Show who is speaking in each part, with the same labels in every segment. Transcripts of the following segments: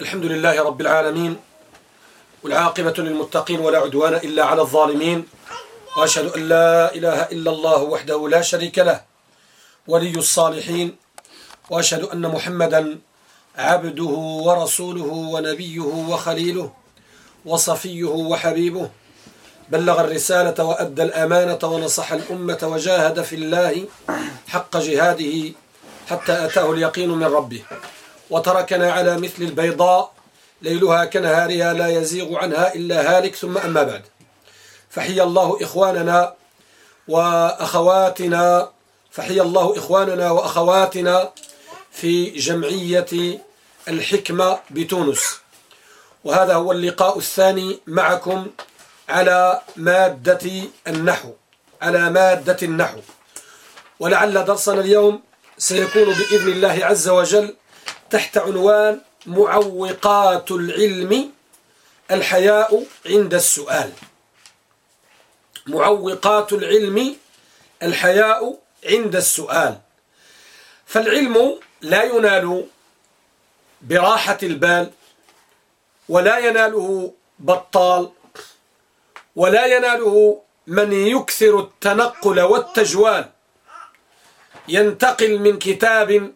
Speaker 1: الحمد لله رب العالمين والعاقبة للمتقين ولا عدوان إلا على الظالمين وأشهد أن لا إله إلا الله وحده لا شريك له ولي الصالحين وأشهد أن محمدا عبده ورسوله ونبيه وخليله وصفيه وحبيبه. بلغ الرسالة وأدى الأمانة ونصح الأمة وجاهد في الله حق جهاده حتى أتاه اليقين من ربه. وتركنا على مثل البيضاء ليلها كنهارها لا يزيغ عنها إلا هالك ثم أما بعد. فحي الله إخواننا وأخواتنا فحي الله إخواننا وأخواتنا في جمعية الحكمة بتونس. وهذا هو اللقاء الثاني معكم على مادة النحو على مادة النحو. ولعل درسنا اليوم سيكون بإذن الله عز وجل تحت عنوان معوقات العلم الحياء عند السؤال. معوقات العلم الحياء عند السؤال. فالعلم لا ينال براحة البال ولا يناله بطال ولا يناله من يكثر التنقل والتجوال. ينتقل من كتاب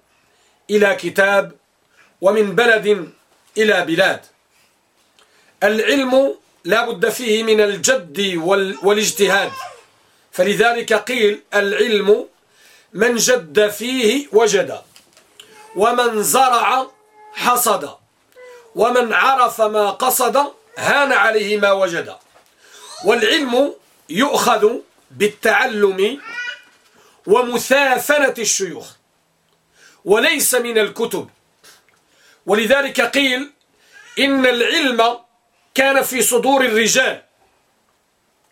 Speaker 1: إلى كتاب ومن بلد إلى بلاد. العلم لا بد فيه من الجد والاجتهاد. فلذلك قيل العلم من جد فيه وجد ومن زرع حصد ومن عرف ما قصد هان عليه ما وجد. والعلم يؤخذ بالتعلم ومثافنة الشيوخ وليس من الكتب. ولذلك قيل إن العلم كان في صدور الرجال.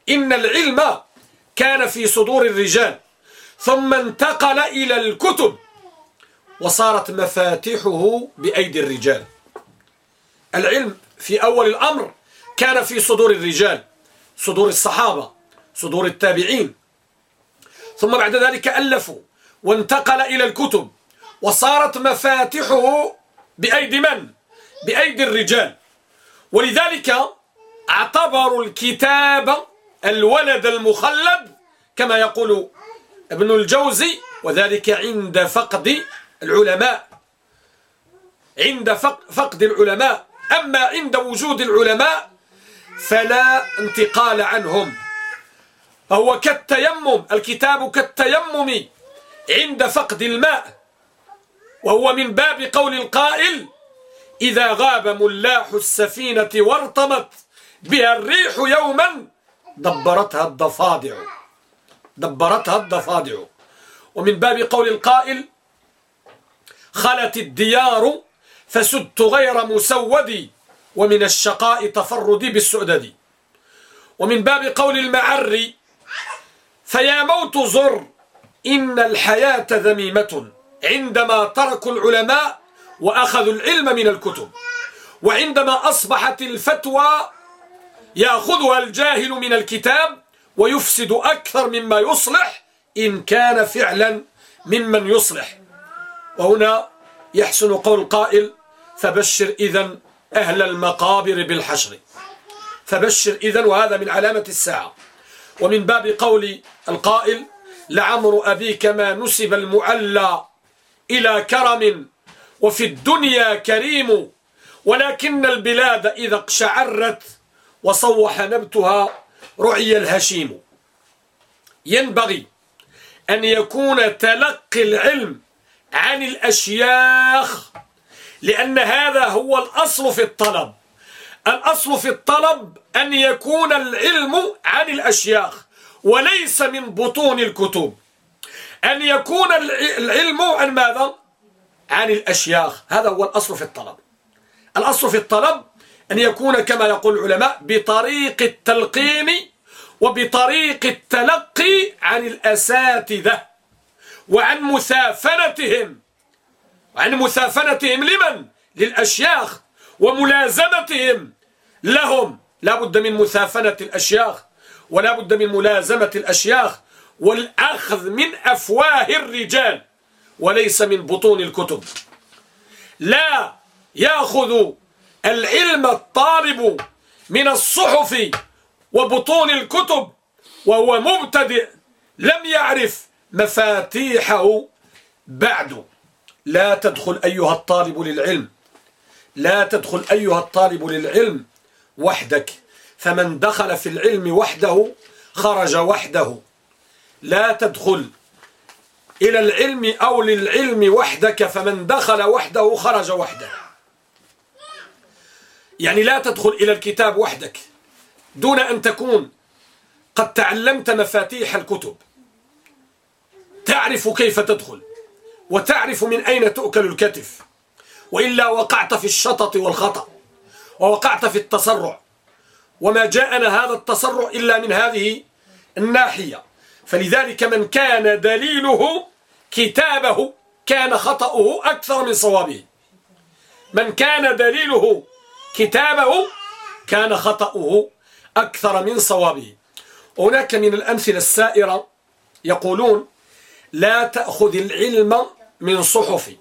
Speaker 1: إن العلم كان في صدور الرجال. ثم انتقل إلى الكتب وصارت مفاتيحه بأيدي الرجال. العلم في أول الأمر كان في صدور الرجال صدور الصحابة صدور التابعين. ثم بعد ذلك ألفوا وانتقل إلى الكتب وصارت مفاتحه بأيدي من؟ بأيدي الرجال. ولذلك اعتبروا الكتاب الولد المخلد كما يقول ابن الجوزي وذلك عند فقد العلماء. عند فقد العلماء. أما عند وجود العلماء فلا انتقال عنهم. فهو كالتيمم الكتاب كالتيمم عند فقد الماء. وهو من باب قول القائل إذا غاب ملاح السفينة وارتمت بها الريح يوما دبرتها الضفادع. دبرتها الضفادع. ومن باب قول القائل خلت الديار فسدت غير مسودي ومن الشقاء تفردي بالسؤدد. ومن باب قول المعري فيا موت زر إن الحياة ذميمة. عندما تركوا العلماء وأخذوا العلم من الكتب وعندما أصبحت الفتوى يأخذها الجاهل من الكتاب ويفسد أكثر مما يصلح إن كان فعلا ممن يصلح. وهنا يحسن قول قائل فبشر إذا أهل المقابر بالحشر. فبشر إذا وهذا من علامة الساعة. ومن باب قول القائل لعمر أبيك ما نسب المعلى إلى كرم وفي الدنيا كريم ولكن البلاد إذا اقشعرت وصوح نبتها رعي الهشيم. ينبغي أن يكون تلقي العلم عن الأشياخ لأن هذا هو الأصل في الطلب. الأصل في الطلب أن يكون العلم عن الأشياخ وليس من بطون الكتب. أن يكون العلم عن ماذا؟ عن الأشياخ هذا هو الأصل في الطلب الأصل في الطلب أن يكون كما يقول العلماء بطريق التلقين وبطريق التلقي عن الأساتذة وعن مثافنتهم وعن مثافنتهم لمن؟ للأشياخ وملازمتهم لهم لا بد من مثافنة الأشياخ ولا بد من ملازمة الأشياخ والأخذ من أفواه الرجال وليس من بطون الكتب. لا يأخذ العلم الطالب من الصحف وبطون الكتب وهو مبتدئ لم يعرف مفاتيحه بعد. لا تدخل أيها الطالب للعلم. لا تدخل أيها الطالب للعلم وحدك. فمن دخل في العلم وحده خرج وحده. لا تدخل إلى العلم أو للعلم وحدك فمن دخل وحده خرج وحده. يعني لا تدخل إلى الكتاب وحدك دون أن تكون قد تعلمت مفاتيح الكتب. تعرف كيف تدخل وتعرف من أين تؤكل الكتف. وإلا وقعت في الشطط والخطأ ووقعت في التسرع. وما جاءنا هذا التسرع إلا من هذه الناحية. فلذلك من كان دليله كتابه كان خطأه أكثر من صوابه. من كان دليله كتابه كان خطأه أكثر من صوابه. هناك من الأمثلة السائرة يقولون لا تأخذ العلم من صحف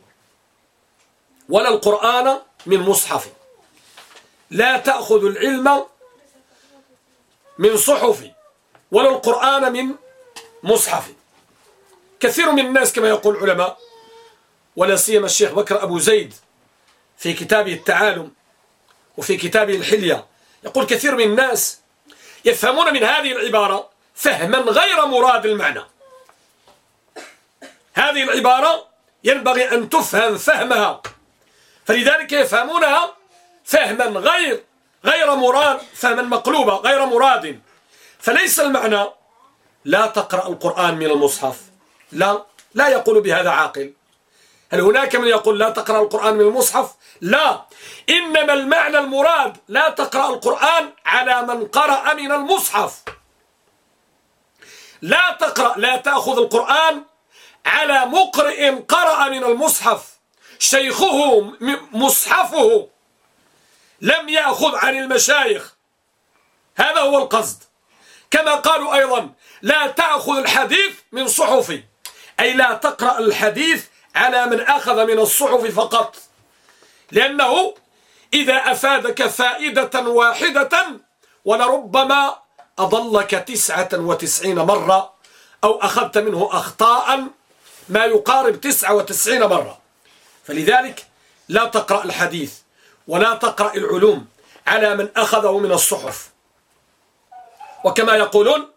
Speaker 1: ولا القرآن من مصحف. لا تأخذ العلم من صحف ولا القرآن من مصحف كثير من الناس كما يقول العلماء ولا سيما الشيخ بكر أبو زيد في كتابه التعالم وفي كتابه الحلية يقول كثير من الناس يفهمون من هذه العبارة فهما غير مراد المعنى. هذه العبارة ينبغي أن تفهم فهمها فلذلك يفهمونها فهما غير غير مراد فهما مقلوبا غير مراد. فليس المعنى لا تقرأ القرآن من المصحف. لا لا يقول بهذا عاقل. هل هناك من يقول لا تقرأ القرآن من المصحف؟ لا. إنما المعنى المراد لا تقرأ القرآن على من قرأ من المصحف. لا تقرأ لا تأخذ القرآن على مقرئ قرأ من المصحف. شيخه مصحفه لم يأخذ عن المشايخ. هذا هو القصد. كما قالوا أيضا لا تأخذ الحديث من صحف أي لا تقرأ الحديث على من أخذ من الصحف فقط. لأنه إذا أفادك فائدة واحدة ولربما أضلك تسعة وتسعين مرة أو أخذت منه أخطاء ما يقارب تسعة وتسعين مرة. فلذلك لا تقرأ الحديث ولا تقرأ العلوم على من أخذه من الصحف. وكما يقولون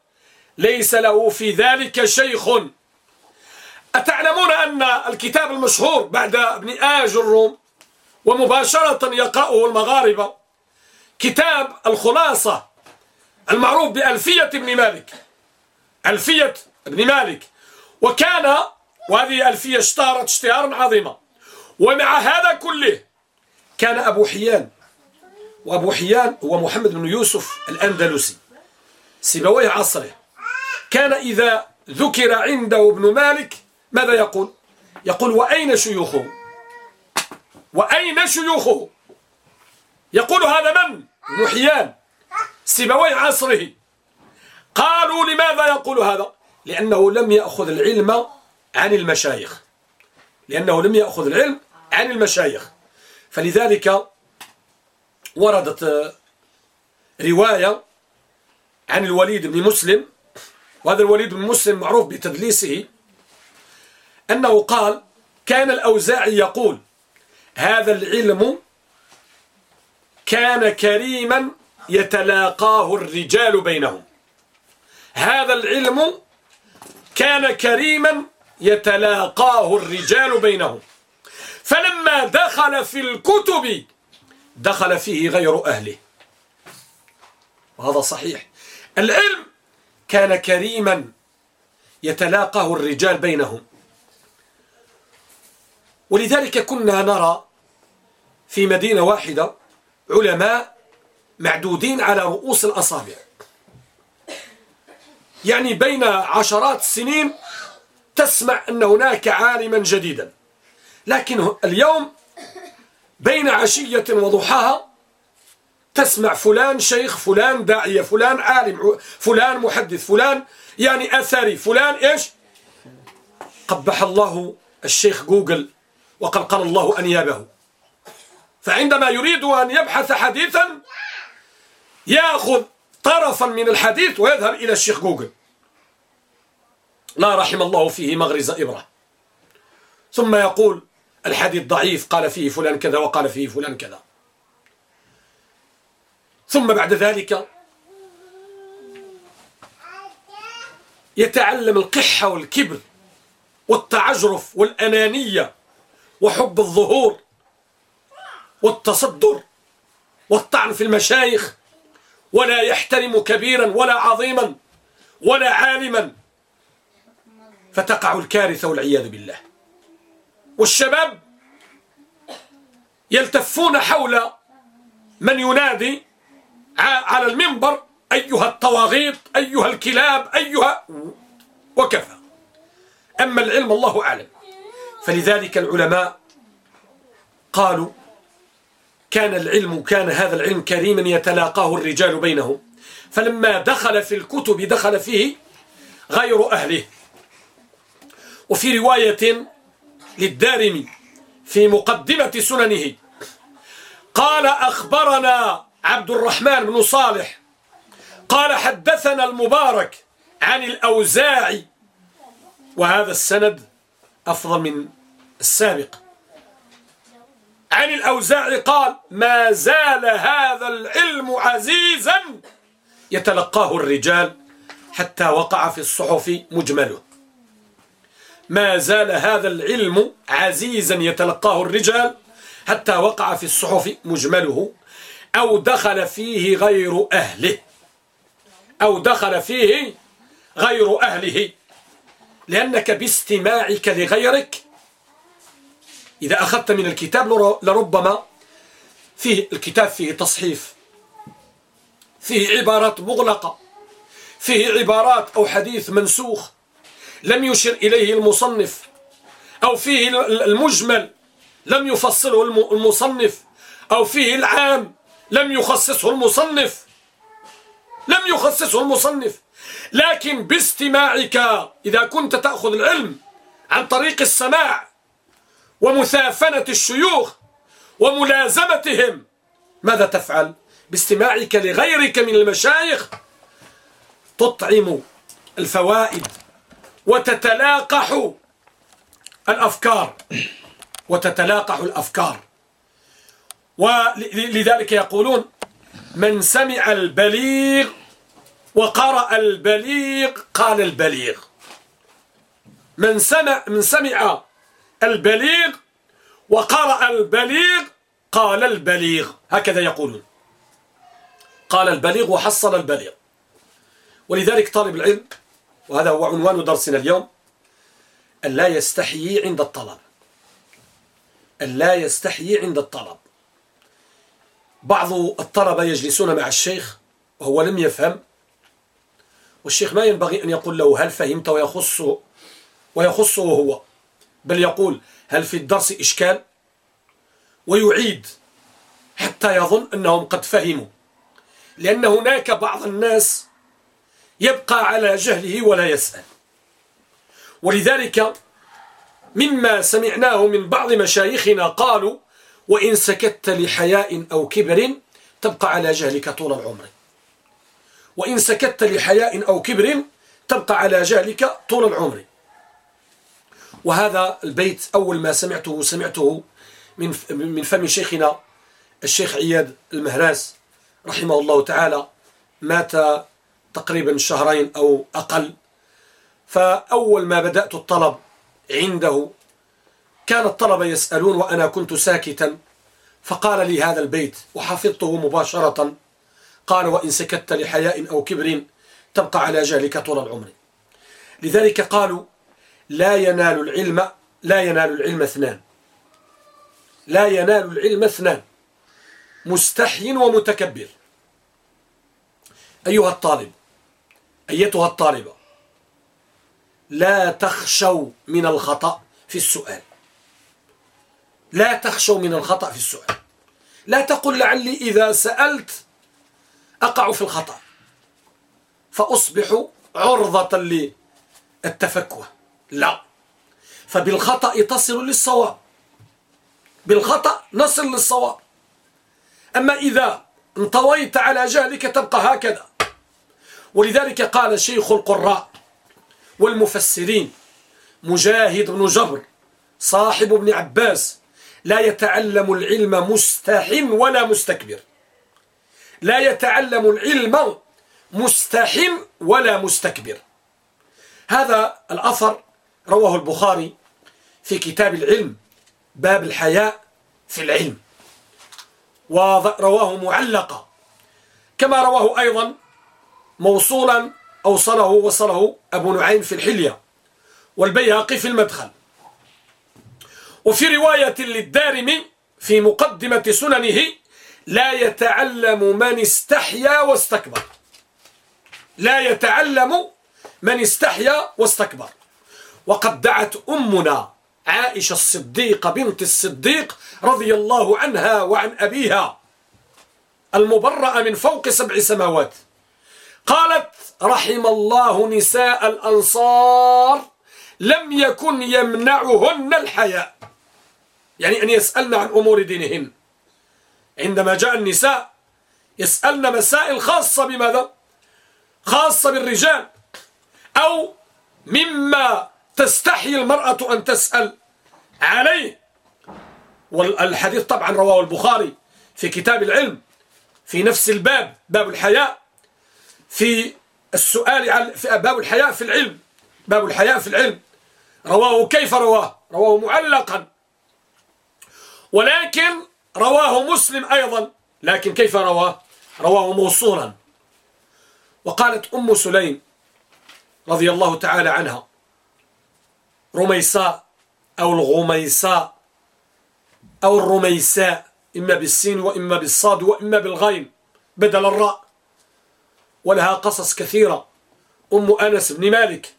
Speaker 1: ليس له في ذلك شيخ. أتعلمون أن الكتاب المشهور بعد ابن آج الروم ومباشرة يقرأه المغاربة كتاب الخلاصة المعروف بألفية ابن مالك. ألفية ابن مالك. وكان وهذه ألفية اشتهرت اشتهارا عظيما. ومع هذا كله كان أبو حيان. وأبو حيان هو محمد بن يوسف الأندلسي. سيبويه عصره. كان إذا ذكر عنده ابن مالك ماذا يقول؟ يقول وأين شيوخه؟ وأين شيوخه؟ يقول هذا من؟ محيان سيبوي عصره. قالوا لماذا يقول هذا؟ لأنه لم يأخذ العلم عن المشايخ. لأنه لم يأخذ العلم عن المشايخ. فلذلك وردت رواية عن الوليد بن مسلم وهذا الوليد بن مسلم معروف بتدليسه أنه قال كان الأوزاعي يقول هذا العلم كان كريما يتلاقاه الرجال بينهم. هذا العلم كان كريما يتلاقاه الرجال بينهم. فلما دخل في الكتب دخل فيه غير أهله. وهذا صحيح. العلم كان كريما يتلاقاه الرجال بينهم. ولذلك كنا نرى في مدينة واحدة علماء معدودين على رؤوس الأصابع. يعني بين عشرات السنين تسمع أن هناك عالما جديدا. لكن اليوم بين عشية وضحاها تسمع فلان شيخ فلان داعية فلان عالم فلان محدث فلان يعني أثري فلان إيش؟ قبح الله الشيخ جوجل وقد قال الله أنيابه. فعندما يريد أن يبحث حديثا يأخذ طرفا من الحديث ويذهب إلى الشيخ جوجل. لا رحم الله فيه مغرز إبرة. ثم يقول الحديث ضعيف قال فيه فلان كذا وقال فيه فلان كذا. ثم بعد ذلك يتعلم القحة والكبر والتعجرف والأنانية وحب الظهور والتصدر والطعن في المشايخ ولا يحترم كبيرا ولا عظيما ولا عالما فتقع الكارثة والعياذ بالله. والشباب يلتفون حول من ينادي على المنبر أيها الطواغيط أيها الكلاب أيها وكفى. أما العلم الله أعلم. فلذلك العلماء قالوا كان العلم كان هذا العلم كريما يتلاقاه الرجال بينهم. فلما دخل في الكتب دخل فيه غير أهله. وفي رواية للدارمي في مقدمة سننه قال أخبرنا عبد الرحمن بن صالح قال حدثنا المبارك عن الأوزاعي وهذا السند أفضل من السابق. عن الأوزاعي قال ما زال هذا العلم عزيزا يتلقاه الرجال حتى وقع في الصحف مجمله. ما زال هذا العلم عزيزا يتلقاه الرجال حتى وقع في الصحف مجمله. أو دخل فيه غير أهله. أو دخل فيه غير أهله. لأنك باستماعك لغيرك. إذا أخذت من الكتاب لربما فيه الكتاب فيه تصحيف. فيه عبارات مغلقة. فيه عبارات أو حديث منسوخ. لم يشر إليه المصنف. أو فيه المجمل لم يفصله المصنف. أو فيه العام. لم يخصصه المصنف. لم يخصصه المصنف. لكن باستماعك إذا كنت تأخذ العلم عن طريق السماع ومثافنة الشيوخ وملازمتهم ماذا تفعل؟ باستماعك لغيرك من المشايخ تطعم الفوائد وتتلاقح الأفكار. وتتلاقح الأفكار. ولذلك يقولون من سمع البليغ وقرأ البليغ قال البليغ. من سمع من سمع البليغ وقرأ البليغ قال البليغ. هكذا يقولون. قال البليغ وحصل البليغ. ولذلك طالب العلم وهذا هو عنوان درسنا اليوم أن لا يستحيي عند الطلب. أن لا يستحيي عند الطلب. بعض الطلبة يجلسون مع الشيخ وهو لم يفهم. والشيخ ما ينبغي أن يقول له هل فهمت ويخصه ويخصه هو. بل يقول هل في الدرس إشكال؟ ويعيد حتى يظن أنهم قد فهموا. لأن هناك بعض الناس يبقى على جهله ولا يسأل. ولذلك مما سمعناه من بعض مشايخنا قالوا وإن سكت لحياء أو كبر تبقى على جهلك طول العمر. وإن سكت لحياء أو كبر تبقى على جهلك طول العمر. وهذا البيت أول ما سمعته سمعته من من فم شيخنا الشيخ عياد المهراس رحمه الله تعالى مات تقريبا شهرين أو أقل. فأول ما بدأت الطلب عنده كان الطلبة يسألون وأنا كنت ساكتا فقال لي هذا البيت وحفظته مباشرة. قال وإن سكت لحياء أو كبر تبقى على جهلك طول العمر. لذلك قالوا لا ينال العلم لا ينال العلم اثنان. لا ينال العلم اثنان. مستحي ومتكبر. أيها الطالب أيتها الطالبة لا تخشوا من الخطأ في السؤال. لا تخشوا من الخطأ في السؤال. لا تقل لعلي إذا سألت أقع في الخطأ. فأصبح عرضة للتفكه لا. فبالخطأ تصل للصواب. بالخطأ نصل للصواب. أما إذا انطويت على جهلك تبقى هكذا. ولذلك قال شيخ القراء والمفسرين مجاهد بن جبر صاحب ابن عباس لا يتعلم العلم مستحم ولا مستكبر. لا يتعلم العلم مستحم ولا مستكبر. هذا الأثر رواه البخاري في كتاب العلم باب الحياء في العلم. ورواه معلقا كما رواه أيضا موصولا أوصله وصله أبو نعيم في الحلية والبيهقي في المدخل. وفي رواية للدارمي في مقدمة سننه لا يتعلم من استحيا واستكبر. لا يتعلم من استحيا واستكبر. وقد دعت أمنا عائشة الصديقة بنت الصديق رضي الله عنها وعن أبيها المبرأة من فوق سبع سماوات. قالت رحم الله نساء الأنصار لم يكن يمنعهن الحياء. يعني أن يسألن عن أمور دينهن. عندما جاء النساء يسألن مسائل خاصة بماذا؟ خاصة بالرجال. أو مما تستحي المرأة أن تسأل عليه. والحديث طبعا رواه البخاري في كتاب العلم في نفس الباب باب الحياء في السؤال عن في باب الحياء في العلم باب الحياء في العلم. رواه كيف رواه؟ رواه معلقا. ولكن رواه مسلم أيضا. لكن كيف رواه؟ رواه موصولا. وقالت أم سليم رضي الله تعالى عنها رميساء أو الغميساء أو الرميساء إما بالسين وإما بالصاد وإما بالغين بدل الراء. ولها قصص كثيرة. أم أنس بن مالك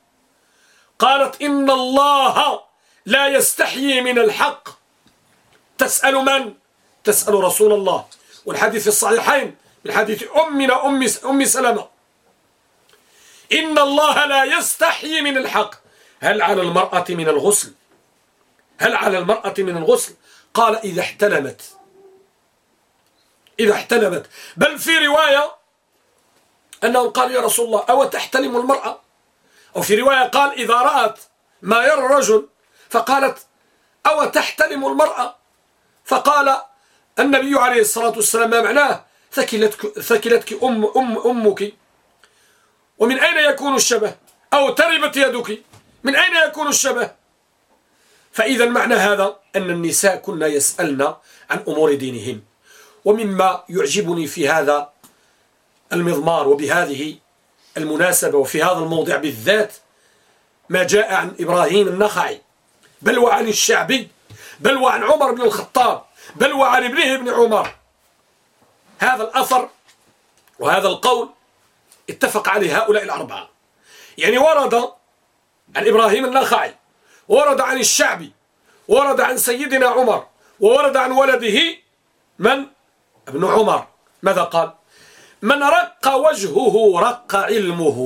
Speaker 1: قالت إن الله لا يستحيي من الحق تسأل من؟ تسأل رسول الله. والحديث في الصحيحين من حديث أمنا أم, أم سلمة. إن الله لا يستحيي من الحق. هل على المرأة من الغسل؟ هل على المرأة من الغسل؟ قال إذا احتلمت. إذا احتلمت. بل في رواية أنه قال يا رسول الله أو تحتلم المرأة؟ أو في رواية قال إذا رأت ما يرى الرجل فقالت أو تحتلم المرأة؟ فقال النبي عليه الصلاة والسلام ما معناه؟ ثكلتك, ثكلتك أم, أم أمك. ومن أين يكون الشبه؟ أو تربت يدك. من أين يكون الشبه؟ فإذا معنى هذا أن النساء كنا يسألن عن أمور دينهن ومما يعجبني في هذا المضمار وبهذه المناسبة وفي هذا الموضع بالذات ما جاء عن إبراهيم النخعي بل وعن الشعبي بل وعن عمر بن الخطاب بل وعن ابنه ابن عمر. هذا الأثر وهذا القول اتفق عليه هؤلاء الأربعة. يعني ورد عن إبراهيم النخعي ورد عن الشعبي ورد عن سيدنا عمر وورد عن ولده من؟ ابن عمر. ماذا قال؟ من رق وجهه رق علمه.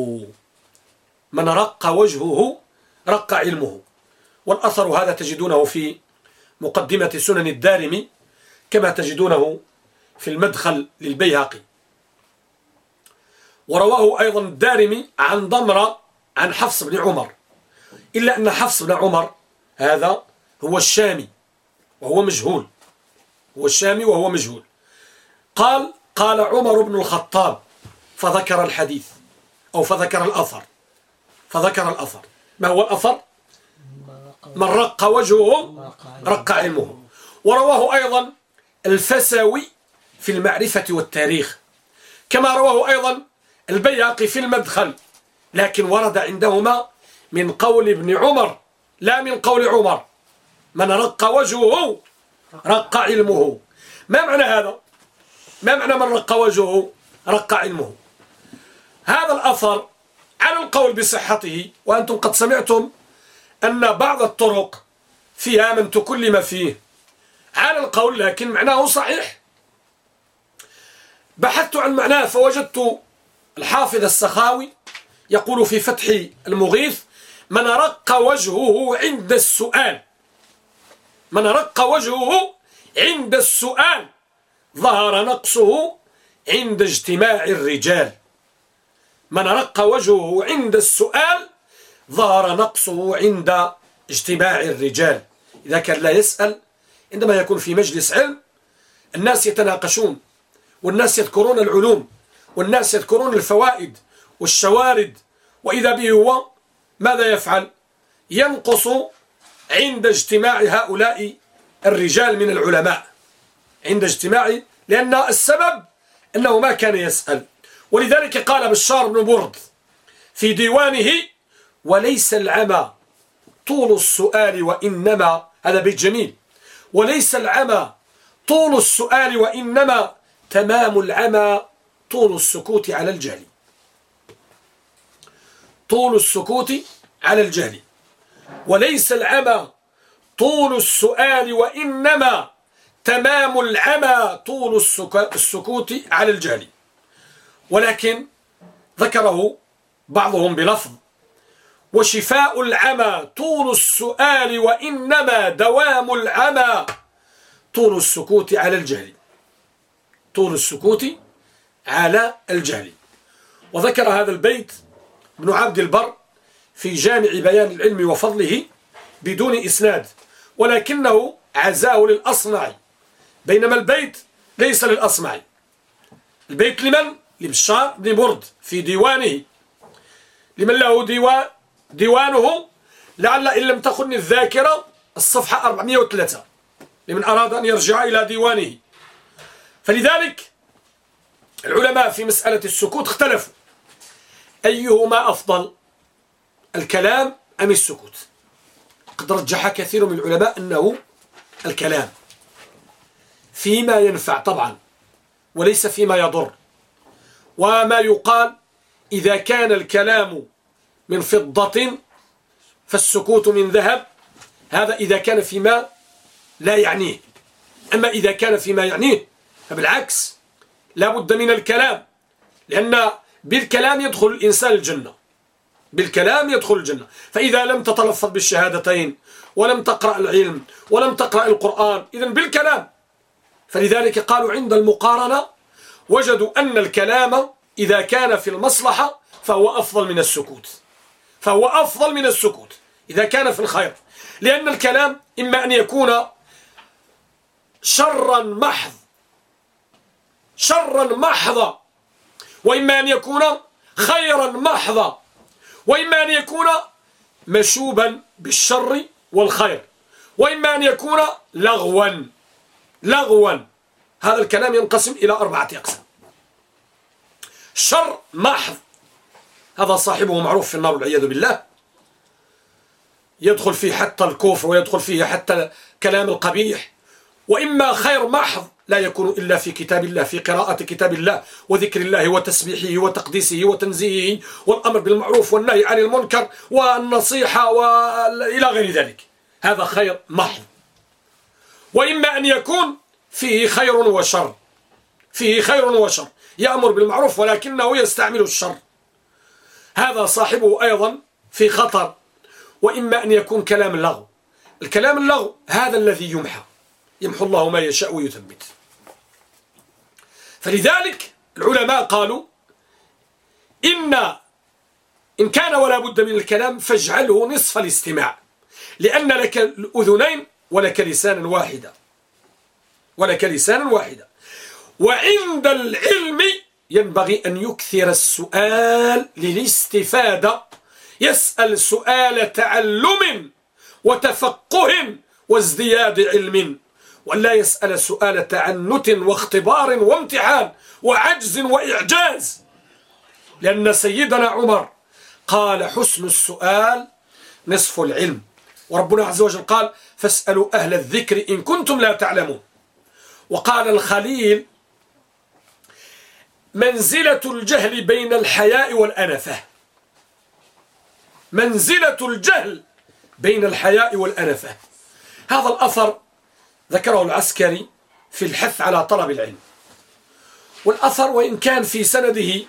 Speaker 1: من رق وجهه رق علمه. والأثر هذا تجدونه في مقدمة سنن الدارمي كما تجدونه في المدخل للبيهقي. ورواه أيضا الدارمي عن ضمرة عن حفص بن عمر. إلا أن حفص بن عمر هذا هو الشامي وهو مجهول. هو الشامي وهو مجهول. قال قال عمر بن الخطاب فذكر الحديث أو فذكر الأثر. فذكر الأثر. ما هو الأثر؟ من رق وجهه رق علمه ورواه أيضا الفسوي في المعرفة والتاريخ. كما رواه أيضا البياقي في المدخل. لكن ورد عندهما من قول ابن عمر لا من قول عمر. من رق وجهه رق علمه. ما معنى هذا؟ ما معنى من رق وجهه رق علمه؟ هذا الأثر على القول بصحته وأنتم قد سمعتم أن بعض الطرق فيها من تكلم فيه. على القول لكن معناه صحيح. بحثت عن معناه فوجدت الحافظ السخاوي يقول في فتح المغيث من رق وجهه عند السؤال. من رق وجهه عند السؤال. ظهر نقصه عند اجتماع الرجال. من رق وجهه عند السؤال ظهر نقصه عند اجتماع الرجال. إذا كان لا يسأل عندما يكون في مجلس علم. الناس يتناقشون والناس يذكرون العلوم والناس يذكرون الفوائد والشوارد. وإذا به هو ماذا يفعل؟ ينقص عند اجتماع هؤلاء الرجال من العلماء. عند اجتماع لأن السبب أنه ما كان يسأل. ولذلك قال بشار بن برد في ديوانه وليس العمى. طول السؤال وإنما هذا بيت جميل. وليس العمى. طول السؤال وإنما. تمام العمى. طول السكوت على الجهل. طول السكوت على الجهل. وليس العمى. طول السؤال وإنما. تمام العمى. طول السكوت على الجهل. ولكن ذكره بعضهم بلفظ. وشفاء العمى طول السؤال وإنما دوام العمى طول السكوت على الجهل. طول السكوت على الجهل. وذكر هذا البيت ابن عبد البر في جامع بيان العلم وفضله بدون إسناد ولكنه عزاه للأصمعي بينما البيت ليس للأصمعي البيت لمن؟ لبشار بن برد في ديوانه. لمن له ديوان؟ ديوانه لعل إن لم تخن الذاكرة الصفحة 403 لمن أراد أن يرجع إلى ديوانه. فلذلك العلماء في مسألة السكوت اختلفوا. أيهما أفضل الكلام أم السكوت؟ قد رجح كثير من العلماء أنه الكلام. فيما ينفع طبعا وليس فيما يضر. وما يقال إذا كان الكلام من فضة فالسكوت من ذهب. هذا إذا كان فيما لا يعنيه. أما إذا كان فيما يعنيه فبالعكس لا بد من الكلام. لأن بالكلام يدخل الإنسان الجنة. بالكلام يدخل الجنة. فإذا لم تتلفظ بالشهادتين ولم تقرأ العلم ولم تقرأ القرآن إذا بالكلام. فلذلك قالوا عند المقارنة وجدوا أن الكلام إذا كان في المصلحة فهو أفضل من السكوت. فهو أفضل من السكوت إذا كان في الخير. لأن الكلام إما أن يكون شرا محض شرا محضا وإما أن يكون خيرا محضا وإما أن يكون مشوبا بالشر والخير وإما أن يكون لغوا لغوا. هذا الكلام ينقسم إلى أربعة أقسام. شر محض هذا صاحبه معروف في النار والعياذ بالله. يدخل فيه حتى الكفر ويدخل فيه حتى كلام القبيح. وإما خير محض لا يكون إلا في كتاب الله في قراءة كتاب الله وذكر الله وتسبيحه وتقديسه وتنزيهه والأمر بالمعروف والنهي عن المنكر والنصيحة وإلى غير ذلك. هذا خير محض. وإما أن يكون فيه خير وشر. فيه خير وشر. يأمر بالمعروف ولكنه يستعمل الشر. هذا صاحبه أيضا في خطر وإما أن يكون كلام اللغو. الكلام اللغو هذا الذي يمحى يمحو الله ما يشاء ويثبت. فلذلك العلماء قالوا إن إن كان ولا بد من الكلام فاجعله نصف الاستماع لأن لك الأذنين ولك لسانا واحدا. ولك لسانا واحدا. وعند العلم ينبغي أن يكثر السؤال للاستفادة. يسأل سؤال تعلم وتفقه وازدياد علم ولا يسأل سؤال تعنت واختبار وامتحان وعجز وإعجاز. لأن سيدنا عمر قال حسن السؤال نصف العلم. وربنا عز وجل قال فاسألوا أهل الذكر إن كنتم لا تعلمون وقال الخليل منزلة الجهل بين الحياء والأنفة. منزلة الجهل بين الحياء والأنفة. هذا الأثر ذكره العسكري في الحث على طلب العلم. والأثر وإن كان في سنده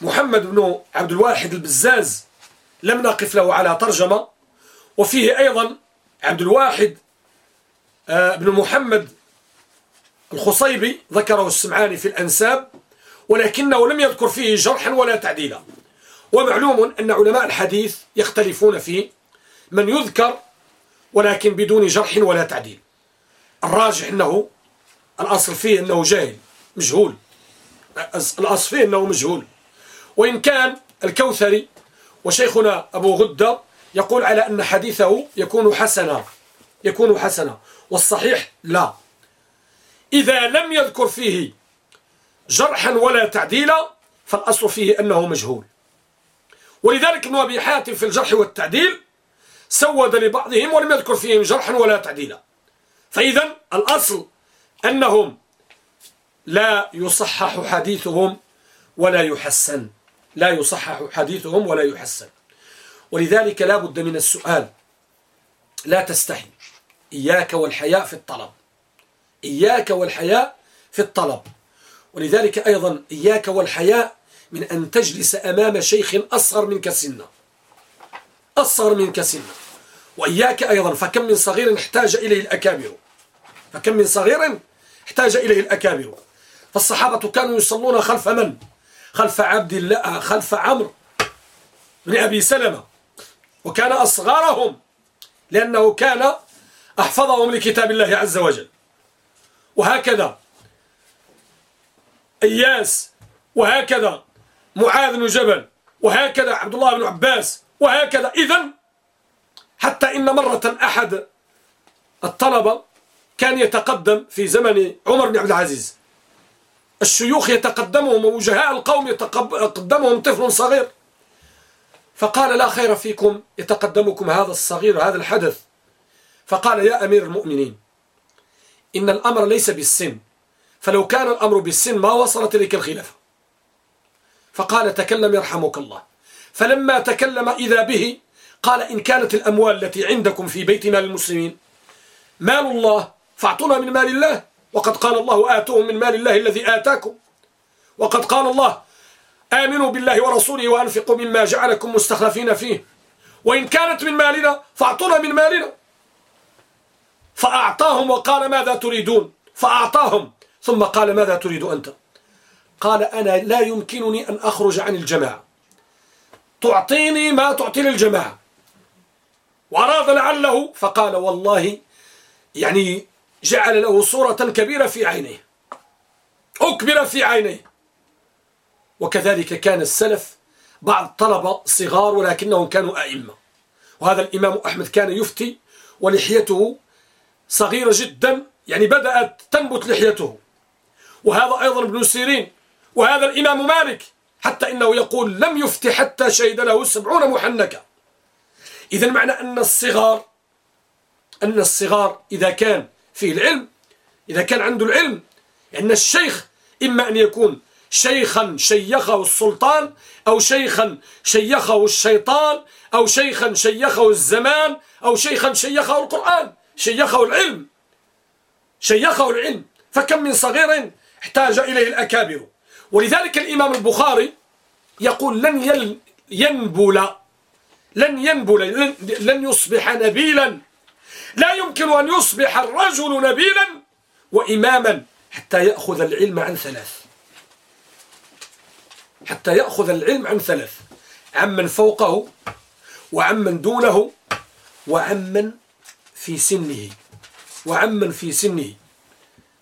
Speaker 1: محمد بن عبد الواحد البزاز لم نقف له على ترجمة وفيه أيضا عبد الواحد آه، بن محمد الخصيبي ذكره السمعاني في الأنساب. ولكنه لم يذكر فيه جرحا ولا تعديلا. ومعلوم أن علماء الحديث يختلفون في من يذكر ولكن بدون جرح ولا تعديل. الراجح أنه الأصل فيه أنه جاهل مجهول. الأصل فيه أنه مجهول. وإن كان الكوثري وشيخنا أبو غدة يقول على أن حديثه يكون حسنا يكون حسنا والصحيح لا. إذا لم يذكر فيه جرحا ولا تعديلا فالأصل فيه أنه مجهول. ولذلك ابن أبي حاتم في الجرح والتعديل سود لبعضهم ولم يذكر فيهم جرحا ولا تعديلا. فإذا الأصل أنهم لا يصحح حديثهم ولا يحسن. لا يصحح حديثهم ولا يحسن. ولذلك لا بد من السؤال. لا تستحي. إياك والحياء في الطلب. إياك والحياء في الطلب. ولذلك أيضا إياك والحياء من أن تجلس أمام شيخ أصغر منك سنا. أصغر منك سنا. وإياك أيضا فكم من صغير احتاج إليه الأكابر. فكم من صغير احتاج إليه الأكابر. فالصحابة كانوا يصلون خلف من؟ خلف عبد الله خلف عمرو بن أبي سلمة. وكان أصغرهم لأنه كان أحفظهم لكتاب الله عز وجل. وهكذا. إياس وهكذا معاذ بن جبل وهكذا عبد الله بن عباس وهكذا. إذا حتى إن مرة أحد الطلبة كان يتقدم في زمن عمر بن عبد العزيز. الشيوخ يتقدمهم ووجهاء القوم يتقدمهم طفل صغير. فقال لا خير فيكم يتقدمكم هذا الصغير هذا الحدث. فقال يا أمير المؤمنين إن الأمر ليس بالسن فلو كان الأمر بالسن ما وصلت إليك الخلافة. فقال تكلم يرحمك الله. فلما تكلم إذا به قال إن كانت الأموال التي عندكم في بيت مال المسلمين مال الله فاعطونا من مال الله. وقد قال الله آتوهم من مال الله الذي آتاكم. وقد قال الله آمنوا بالله ورسوله وأنفقوا مما جعلكم مستخلفين فيه. وإن كانت من مالنا فاعطونا من مالنا. فأعطاهم وقال ماذا تريدون؟ فأعطاهم. ثم قال ماذا تريد أنت؟ قال أنا لا يمكنني أن أخرج عن الجماعة. تعطيني ما تعطي للجماعة. وأراد لعله فقال والله يعني جعل له صورة كبيرة في عينيه. أكبر في عينيه. وكذلك كان السلف بعض طلبة صغار ولكنهم كانوا أئمة. وهذا الإمام أحمد كان يفتي ولحيته صغيرة جدا يعني بدأت تنبت لحيته. وهذا أيضا ابن سيرين وهذا الإمام مالك حتى إنه يقول لم يفتي حتى شهد له سبعون محنكة إذا معنى أن الصغار أن الصغار إذا كان فيه العلم إذا كان عنده العلم أن الشيخ إما أن يكون شيخا شيخه السلطان أو شيخا شيخه الشيطان أو شيخا شيخه الزمان أو شيخا شيخه القرآن شيخه العلم شيخه العلم. فكم من صغير احتاج إليه الأكابر. ولذلك الإمام البخاري يقول لن ينبل لن ينبل لن يصبح نبيلا. لا يمكن أن يصبح الرجل نبيلا وإماما حتى يأخذ العلم عن ثلاث. حتى يأخذ العلم عن ثلاث. عمن فوقه وعمن دونه وعمن في سنه. وعمن في سنه.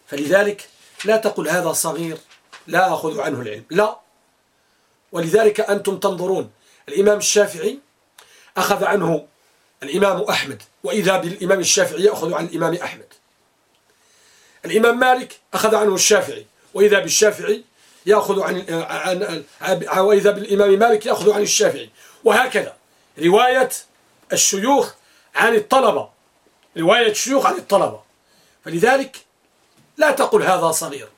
Speaker 1: فلذلك لا تقل هذا صغير لا أخذ عنه العلم. لا. ولذلك أنتم تنظرون الإمام الشافعي أخذ عنه الإمام أحمد وإذا بالإمام الشافعي يأخذ عن الإمام أحمد. الإمام مالك أخذ عنه الشافعي وإذا بالشافعي يأخذ عن, عن, عن وإذا بالإمام مالك يأخذ عن الشافعي. وهكذا رواية الشيوخ عن الطلبة. رواية الشيوخ عن الطلبة. فلذلك لا تقل هذا صغير.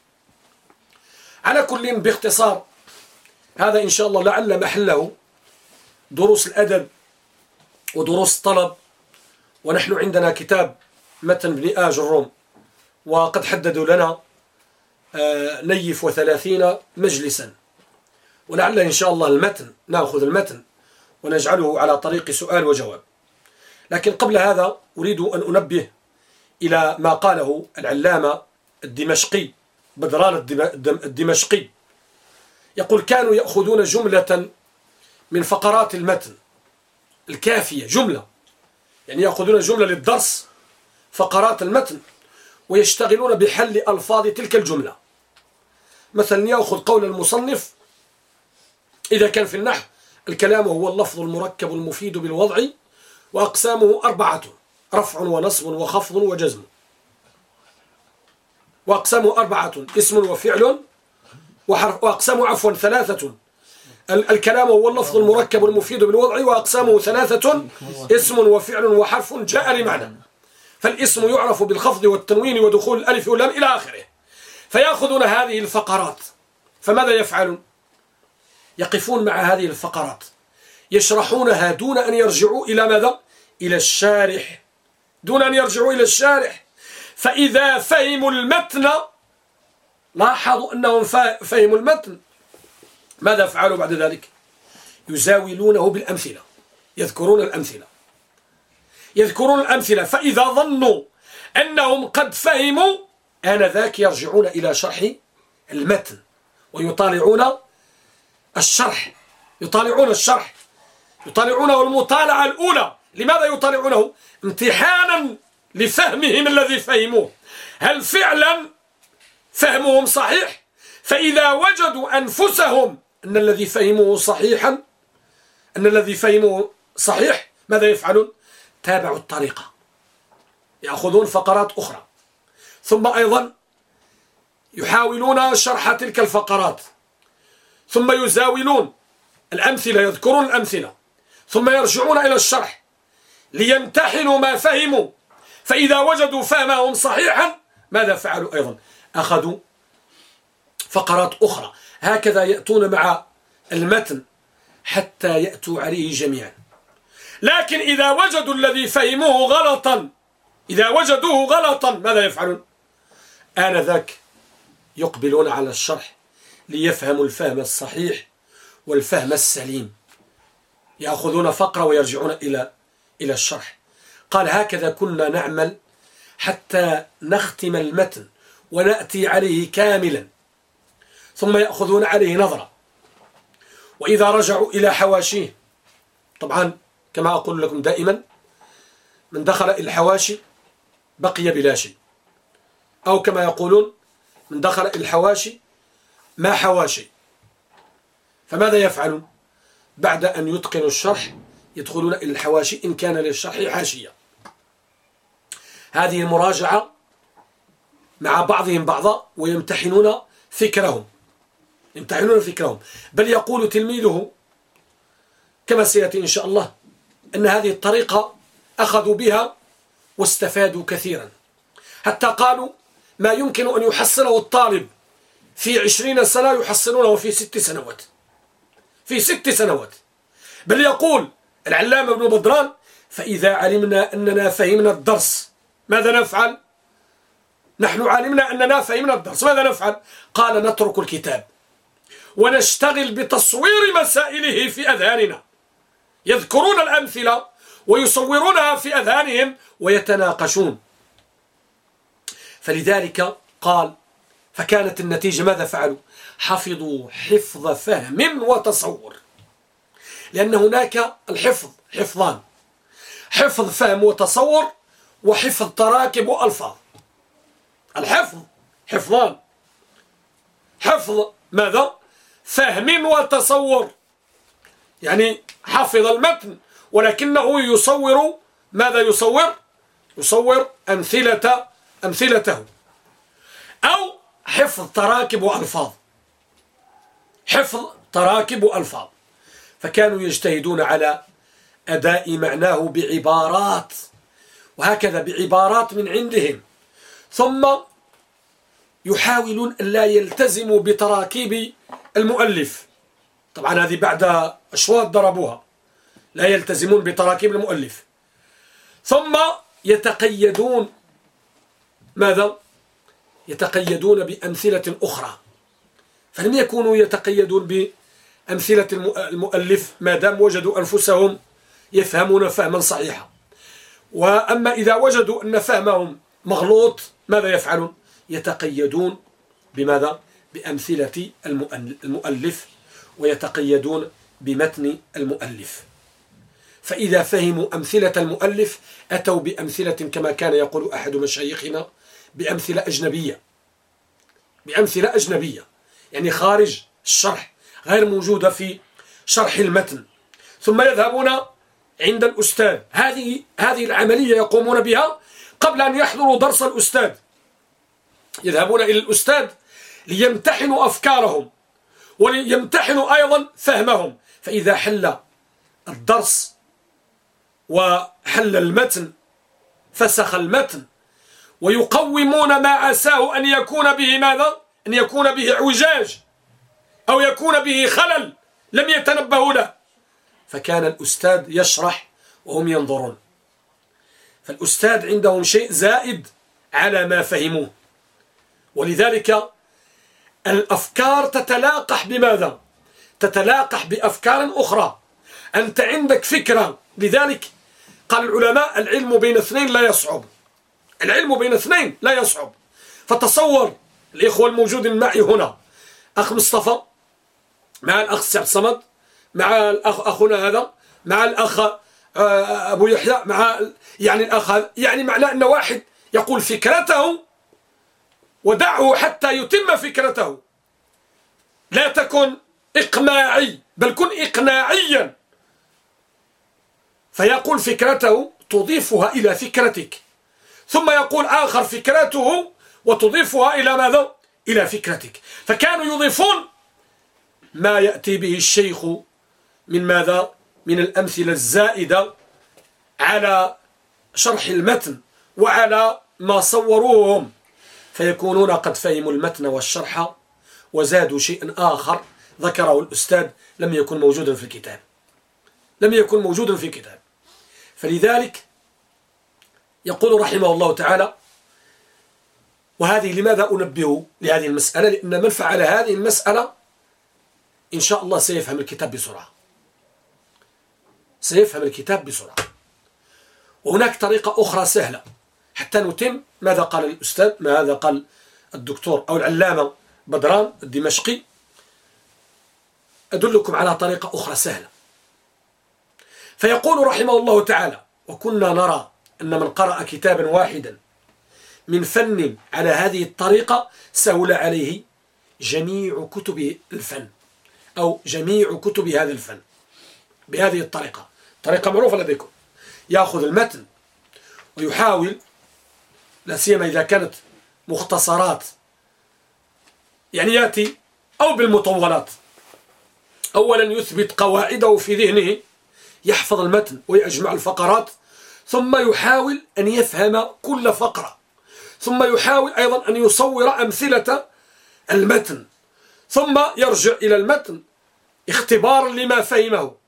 Speaker 1: على كل باختصار هذا إن شاء الله لعل محله دروس الأدب ودروس الطلب. ونحن عندنا كتاب متن بن آج الروم وقد حددوا لنا آه، نيف وثلاثين مجلسا. ولعل إن شاء الله المتن نأخذ المتن ونجعله على طريق سؤال وجواب. لكن قبل هذا أريد أن أنبه إلى ما قاله العلامة الدمشقي بدران الدمشقي. يقول كانوا يأخذون جملة من فقرات المتن الكافية جملة. يعني يأخذون جملة للدرس فقرات المتن ويشتغلون بحل ألفاظ تلك الجملة. مثلا يأخذ قول المصنف إذا كان في النحو الكلام هو اللفظ المركب المفيد بالوضع وأقسامه أربعة رفع ونصب وخفض وجزم. وأقسامه أربعة اسم وفعل وحرف وأقسامه عفوا ثلاثة. الكلام هو اللفظ المركب المفيد بالوضع وأقسامه ثلاثة اسم وفعل وحرف جاء لمعنى فالاسم يعرف بالخفض والتنوين ودخول الألف واللام إلى آخره. فيأخذون هذه الفقرات. فماذا يفعلون؟ يقفون مع هذه الفقرات. يشرحونها دون أن يرجعوا إلى ماذا؟ إلى الشارح. دون أن يرجعوا إلى الشارح. فإذا فهموا المتن لاحظوا أنهم فهموا المتن. ماذا فعلوا بعد ذلك؟ يزاولونه بالأمثلة يذكرون الأمثلة. يذكرون الأمثلة فإذا ظنوا أنهم قد فهموا آنذاك يرجعون إلى شرح المتن ويطالعون الشرح يطالعون الشرح يطالعونه المطالعة الأولى. لماذا يطالعونه؟ امتحانا لفهمهم الذي فهموه. هل فعلا فهمهم صحيح؟ فإذا وجدوا أنفسهم أن الذي فهموه صحيحا أن الذي فهموه صحيح ماذا يفعلون؟ تابعوا الطريقة يأخذون فقرات أخرى. ثم أيضا يحاولون شرح تلك الفقرات. ثم يزاولون الأمثلة يذكرون الأمثلة. ثم يرجعون إلى الشرح ليمتحنوا ما فهموا. فإذا وجدوا فهمهم صحيحا ماذا فعلوا أيضا؟ أخذوا فقرات أخرى. هكذا يأتون مع المتن حتى يأتوا عليه جميعا. لكن إذا وجدوا الذي فهموه غلطا إذا وجدوه غلطا ماذا يفعلون؟ آنذاك يقبلون على الشرح ليفهموا الفهم الصحيح والفهم السليم. يأخذون فقرة ويرجعون إلى إلى الشرح. قال هكذا كنا نعمل حتى نختم المتن ونأتي عليه كاملا ثم يأخذون عليه نظرة. وإذا رجعوا إلى حواشيه طبعا كما أقول لكم دائما من دخل الحواشي بقي بلا شيء. أو كما يقولون من دخل الحواشي ما حواشي فماذا يفعلون؟ بعد أن يتقنوا الشرح يدخلون إلى الحواشي إن كان للشرح حاشية. هذه المراجعة مع بعضهم بعضا ويمتحنون فكرهم. يمتحنون فكرهم. بل يقول تلميذه كما سيأتي إن شاء الله أن هذه الطريقة أخذوا بها واستفادوا كثيرا. حتى قالوا ما يمكن أن يحصله الطالب في عشرين سنة يحصلونه في ست سنوات. في ست سنوات. بل يقول العلامة ابن بدران فإذا علمنا أننا فهمنا الدرس ماذا نفعل؟ نحن علمنا أننا فهمنا الدرس ماذا نفعل؟ قال نترك الكتاب ونشتغل بتصوير مسائله في أذهاننا. يذكرون الأمثلة ويصورونها في أذهانهم ويتناقشون. فلذلك قال فكانت النتيجة ماذا فعلوا؟ حفظوا حفظ فهم وتصور. لأن هناك الحفظ حفظان. حفظ فهم وتصور وحفظ تراكب وألفاظ. الحفظ حفظان. حفظ ماذا؟ فهم وتصور. يعني حفظ المتن ولكنه يصور. ماذا يصور؟ يصور أمثلة أمثلته. أو حفظ تراكب وألفاظ. حفظ تراكب وألفاظ. فكانوا يجتهدون على أداء معناه بعبارات. وهكذا بعبارات من عندهم. ثم يحاولون أن لا يلتزموا بتراكيب المؤلف. طبعا هذه بعد أشواط ضربوها. لا يلتزمون بتراكيب المؤلف. ثم يتقيدون ماذا؟ يتقيدون بأمثلة أخرى. فلم يكونوا يتقيدون بأمثلة المؤلف ما دام وجدوا أنفسهم يفهمون فهما صحيحا. وأما إذا وجدوا أن فهمهم مغلوط ماذا يفعلون؟ يتقيدون بماذا؟ بأمثلة المؤلف ويتقيدون بمتن المؤلف. فإذا فهموا أمثلة المؤلف أتوا بأمثلة كما كان يقول أحد مشايخنا بأمثلة أجنبية. بأمثلة أجنبية يعني خارج الشرح غير موجودة في شرح المتن. ثم يذهبون عند الأستاذ. هذه هذه العملية يقومون بها قبل أن يحضروا درس الأستاذ. يذهبون إلى الأستاذ ليمتحنوا أفكارهم وليمتحنوا أيضا فهمهم. فإذا حل الدرس وحل المتن فسخ المتن ويقومون ما عساه أن يكون به ماذا؟ أن يكون به أعوجاج أو يكون به خلل لم يتنبهوا له. فكان الأستاذ يشرح وهم ينظرون. فالأستاذ عندهم شيء زائد على ما فهموه. ولذلك الأفكار تتلاقح بماذا؟ تتلاقح بأفكار أخرى. أنت عندك فكرة. لذلك قال العلماء العلم بين اثنين لا يصعب. العلم بين اثنين لا يصعب. فتصور الإخوة الموجودين معي هنا. أخ مصطفى مع الأخ سعد صمد. مع الأخ أخونا هذا مع الأخ آه، أبو يحيى مع يعني الأخ هذا. يعني معناه أن واحد يقول فكرته ودعه حتى يتم فكرته. لا تكن إقماعي بل كن إقناعيا. فيقول فكرته تضيفها إلى فكرتك. ثم يقول آخر فكرته وتضيفها إلى ماذا؟ إلى فكرتك. فكانوا يضيفون ما يأتي به الشيخ من ماذا؟ من الأمثلة الزائدة على شرح المتن وعلى ما صوروهم. فيكونون قد فهموا المتن والشرح وزادوا شيء آخر ذكره الأستاذ لم يكن موجودا في الكتاب. لم يكن موجودا في الكتاب. فلذلك يقول رحمه الله تعالى وهذه لماذا أنبه لهذه المسألة؟ لأن من فعل هذه المسألة إن شاء الله سيفهم الكتاب بسرعة. سيفهم الكتاب بسرعة. وهناك طريقة أخرى سهلة. حتى نتم ماذا قال الأستاذ ماذا قال الدكتور أو العلامة بدران الدمشقي. أدلكم على طريقة أخرى سهلة. فيقول رحمه الله تعالى وكنا نرى أن من قرأ كتابا واحدا من فن على هذه الطريقة سهل عليه جميع كتب الفن أو جميع كتب هذا الفن بهذه الطريقة. طريقة معروفة لديكم. يأخذ المتن ويحاول لا سيما إذا كانت مختصرات يعني يأتي أو بالمطولات. أولا يثبت قواعده في ذهنه يحفظ المتن ويجمع الفقرات ثم يحاول أن يفهم كل فقرة. ثم يحاول أيضا أن يصور أمثلة المتن. ثم يرجع إلى المتن اختبارا لما فهمه.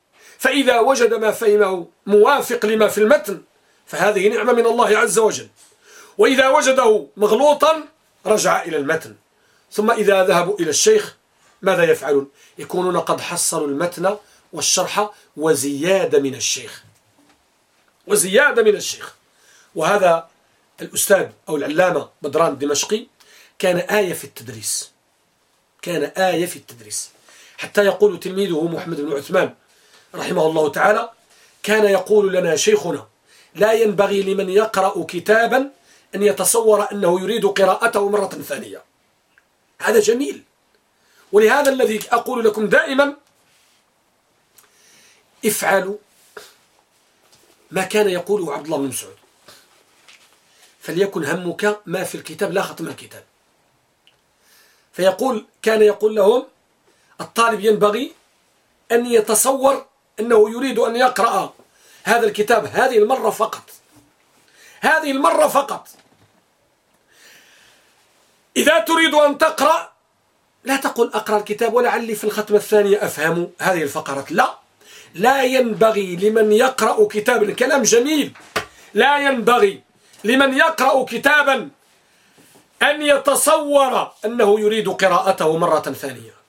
Speaker 1: فإذا وجد ما فهمه موافق لما في المتن فهذه نعمة من الله عز وجل. وإذا وجده مغلوطا رجع إلى المتن. ثم إذا ذهبوا إلى الشيخ ماذا يفعلون؟ يكونون قد حصلوا المتن والشرح وزيادة من الشيخ. وزيادة من الشيخ. وهذا الأستاذ أو العلامة بدران الدمشقي كان آية في التدريس. كان آية في التدريس. حتى يقول تلميذه محمد بن عثمان رحمه الله تعالى كان يقول لنا شيخنا لا ينبغي لمن يقرأ كتابا أن يتصور أنه يريد قراءته مرة ثانية. هذا جميل. ولهذا الذي أقول لكم دائما افعلوا ما كان يقوله عبد الله بن مسعود. فليكن همك ما في الكتاب لا ختم الكتاب. فيقول كان يقول لهم الطالب ينبغي أن يتصور أنه يريد أن يقرأ هذا الكتاب هذه المرة فقط. هذه المرة فقط. إذا تريد أن تقرأ لا تقل أقرأ الكتاب ولعلي في الختمة الثانية أفهم هذه الفقرات. لا. لا ينبغي لمن يقرأ كتابا كلام جميل. لا ينبغي لمن يقرأ كتابا أن يتصور أنه يريد قراءته مرة ثانية.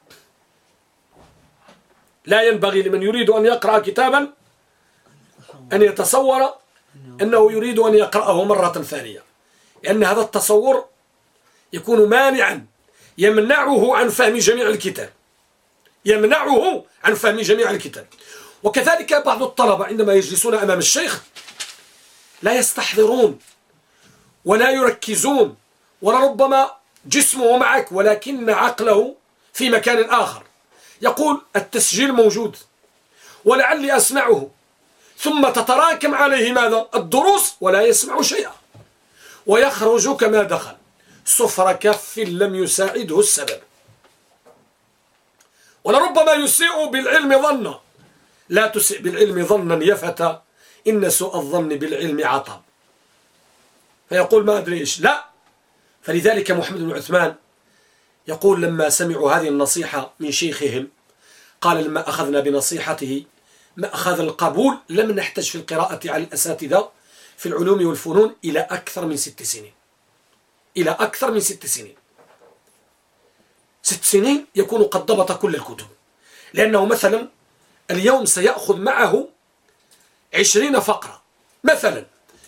Speaker 1: لا ينبغي لمن يريد أن يقرأ كتابا أن يتصور أنه يريد أن يقرأه مرة ثانية لأن هذا التصور يكون مانعا يمنعه عن فهم جميع الكتاب يمنعه عن فهم جميع الكتاب. وكذلك بعض الطلبة عندما يجلسون أمام الشيخ لا يستحضرون ولا يركزون ولربما جسمه معك ولكن عقله في مكان آخر. يقول التسجيل موجود ولعلي أسمعه ثم تتراكم عليه ماذا؟ الدروس ولا يسمع شيئا ويخرج كما دخل صفر كف لم يساعده السبب. ولربما يسيء بالعلم ظنا لا تسئ بالعلم ظنا يا فتى إن سوء الظن بالعلم عطب. فيقول ما أدري إيش لا فلذلك محمد بن عثمان يقول لما سمعوا هذه النصيحة من شيخهم قال لما أخذنا بنصيحته ما أخذ القبول لم نحتج في القراءة على الأساتذة في العلوم والفنون إلى أكثر من ست سنين. إلى أكثر من ست سنين. ست سنين يكون قد ضبط كل الكتب. لأنه مثلا اليوم سيأخذ معه عشرين فقرة. مثلا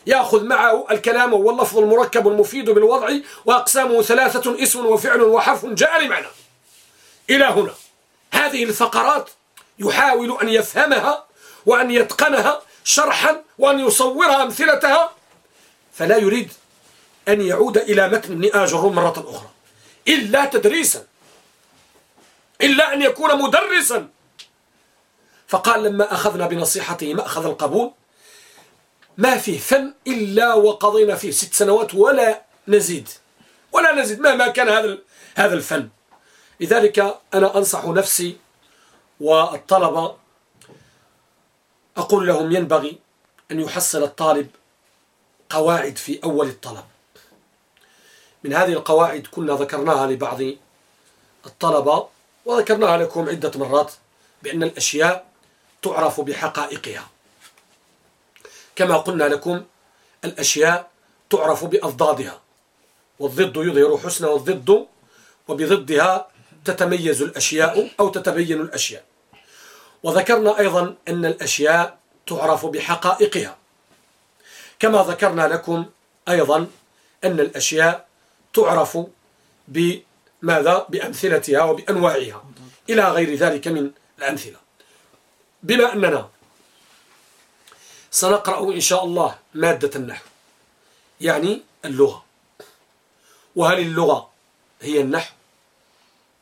Speaker 1: يأخذ معه الكلام واللفظ المركب المفيد بالوضع وأقسامه ثلاثة اسم وفعل وحرف جاء لمعنى. إلى هنا. هذه الفقرات يحاول أن يفهمها وأن يتقنها شرحا وأن يصورها أمثلتها فلا يريد أن يعود إلى متن ابن آجر مرة أخرى. إلا تدريسا. إلا أن يكون مدرسا. فقال لما أخذنا بنصيحته مأخذ القبول ما فيه فن إلا وقضينا فيه ست سنوات ولا نزيد. ولا نزيد مهما كان هذا هذا الفن لذلك أنا أنصح نفسي والطلبة أقول لهم ينبغي أن يحصل الطالب قواعد في أول الطلب. من هذه القواعد كنا ذكرناها لبعض الطلبة وذكرناها لكم عدة مرات بأن الأشياء تعرف بحقائقها. كما قلنا لكم الأشياء تعرف بأضدادها. والضد يظهر حسن والضد وبضدها تتميز الأشياء أو تتبين الأشياء. وذكرنا أيضا أن الأشياء تعرف بحقائقها. كما ذكرنا لكم أيضا أن الأشياء تعرف بماذا؟ بأمثلتها وبأنواعها. إلى غير ذلك من الأمثلة. بما أننا سنقرأ إن شاء الله مادة النحو يعني اللغة. وهل اللغة هي النحو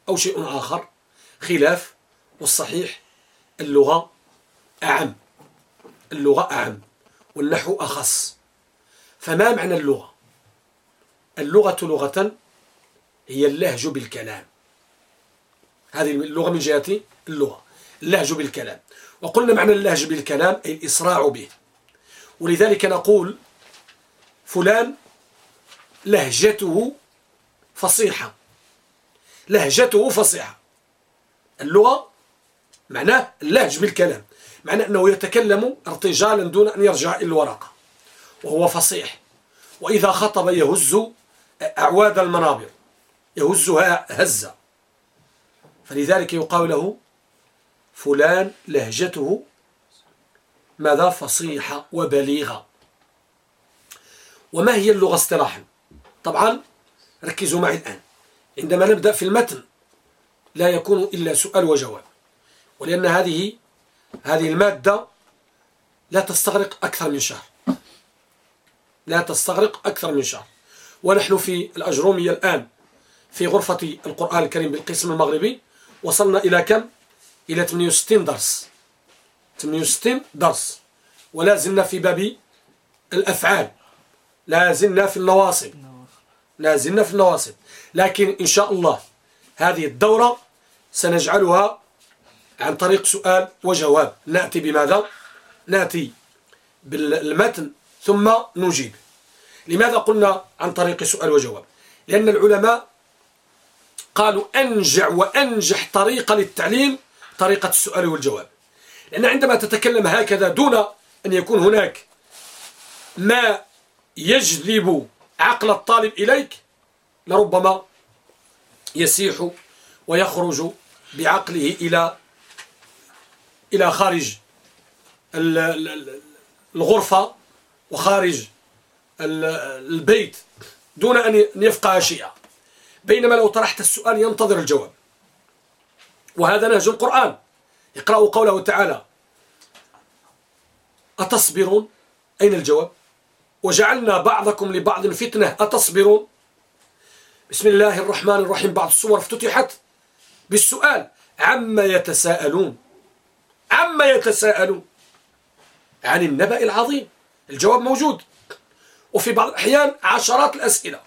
Speaker 1: أو شيء آخر؟ خلاف والصحيح اللغة أعم. اللغة أعم والنحو أخص. فما معنى اللغة؟ اللغة لغة هي اللهج بالكلام. هذه اللغة من جهة اللغة اللهج بالكلام. وقلنا معنى اللهج بالكلام أي الإسراع به. ولذلك نقول فلان لهجته فصيحة. لهجته فصيحة. اللغة معناه اللهج بالكلام. معناه أنه يتكلم ارتجالا دون أن يرجع إلى الورقة. وهو فصيح. وإذا خطب يهز أعواد المنابر. يهزها هزة فلذلك يقال له فلان لهجته ماذا فصيحة وبليغة وما هي اللغة اصطلاحا؟ طبعا ركزوا معي الآن. عندما نبدأ في المتن لا يكون إلا سؤال وجواب ولأن هذه هذه المادة لا تستغرق أكثر من شهر. لا تستغرق أكثر من شهر. ونحن في الأجرومية الآن في غرفة القرآن الكريم بالقسم المغربي وصلنا إلى كم؟ إلى 68 درس. 68 درس. ولا زلنا في باب الأفعال. لا زلنا في النواصب. لا زلنا في النواصب. لكن إن شاء الله هذه الدورة سنجعلها عن طريق سؤال وجواب. نأتي بماذا؟ نأتي بالمتن ثم نجيب. لماذا قلنا عن طريق سؤال وجواب؟ لأن العلماء قالوا أنجع وأنجح طريقة للتعليم طريقة السؤال والجواب. لأن عندما تتكلم هكذا دون أن يكون هناك ما يجذب عقل الطالب إليك لربما يسيح ويخرج بعقله إلى إلى خارج الغرفة وخارج البيت دون أن يفقه شيئا. بينما لو طرحت السؤال ينتظر الجواب. وهذا نهج القرآن. اقرأوا قوله تعالى. أتصبرون؟ أين الجواب؟ وجعلنا بعضكم لبعض فتنة أتصبرون؟ بسم الله الرحمن الرحيم. بعض الصور افتتحت بالسؤال عما يتساءلون؟ عما يتساءلون؟ عن النبأ العظيم. الجواب موجود. وفي بعض الأحيان عشرات الأسئلة.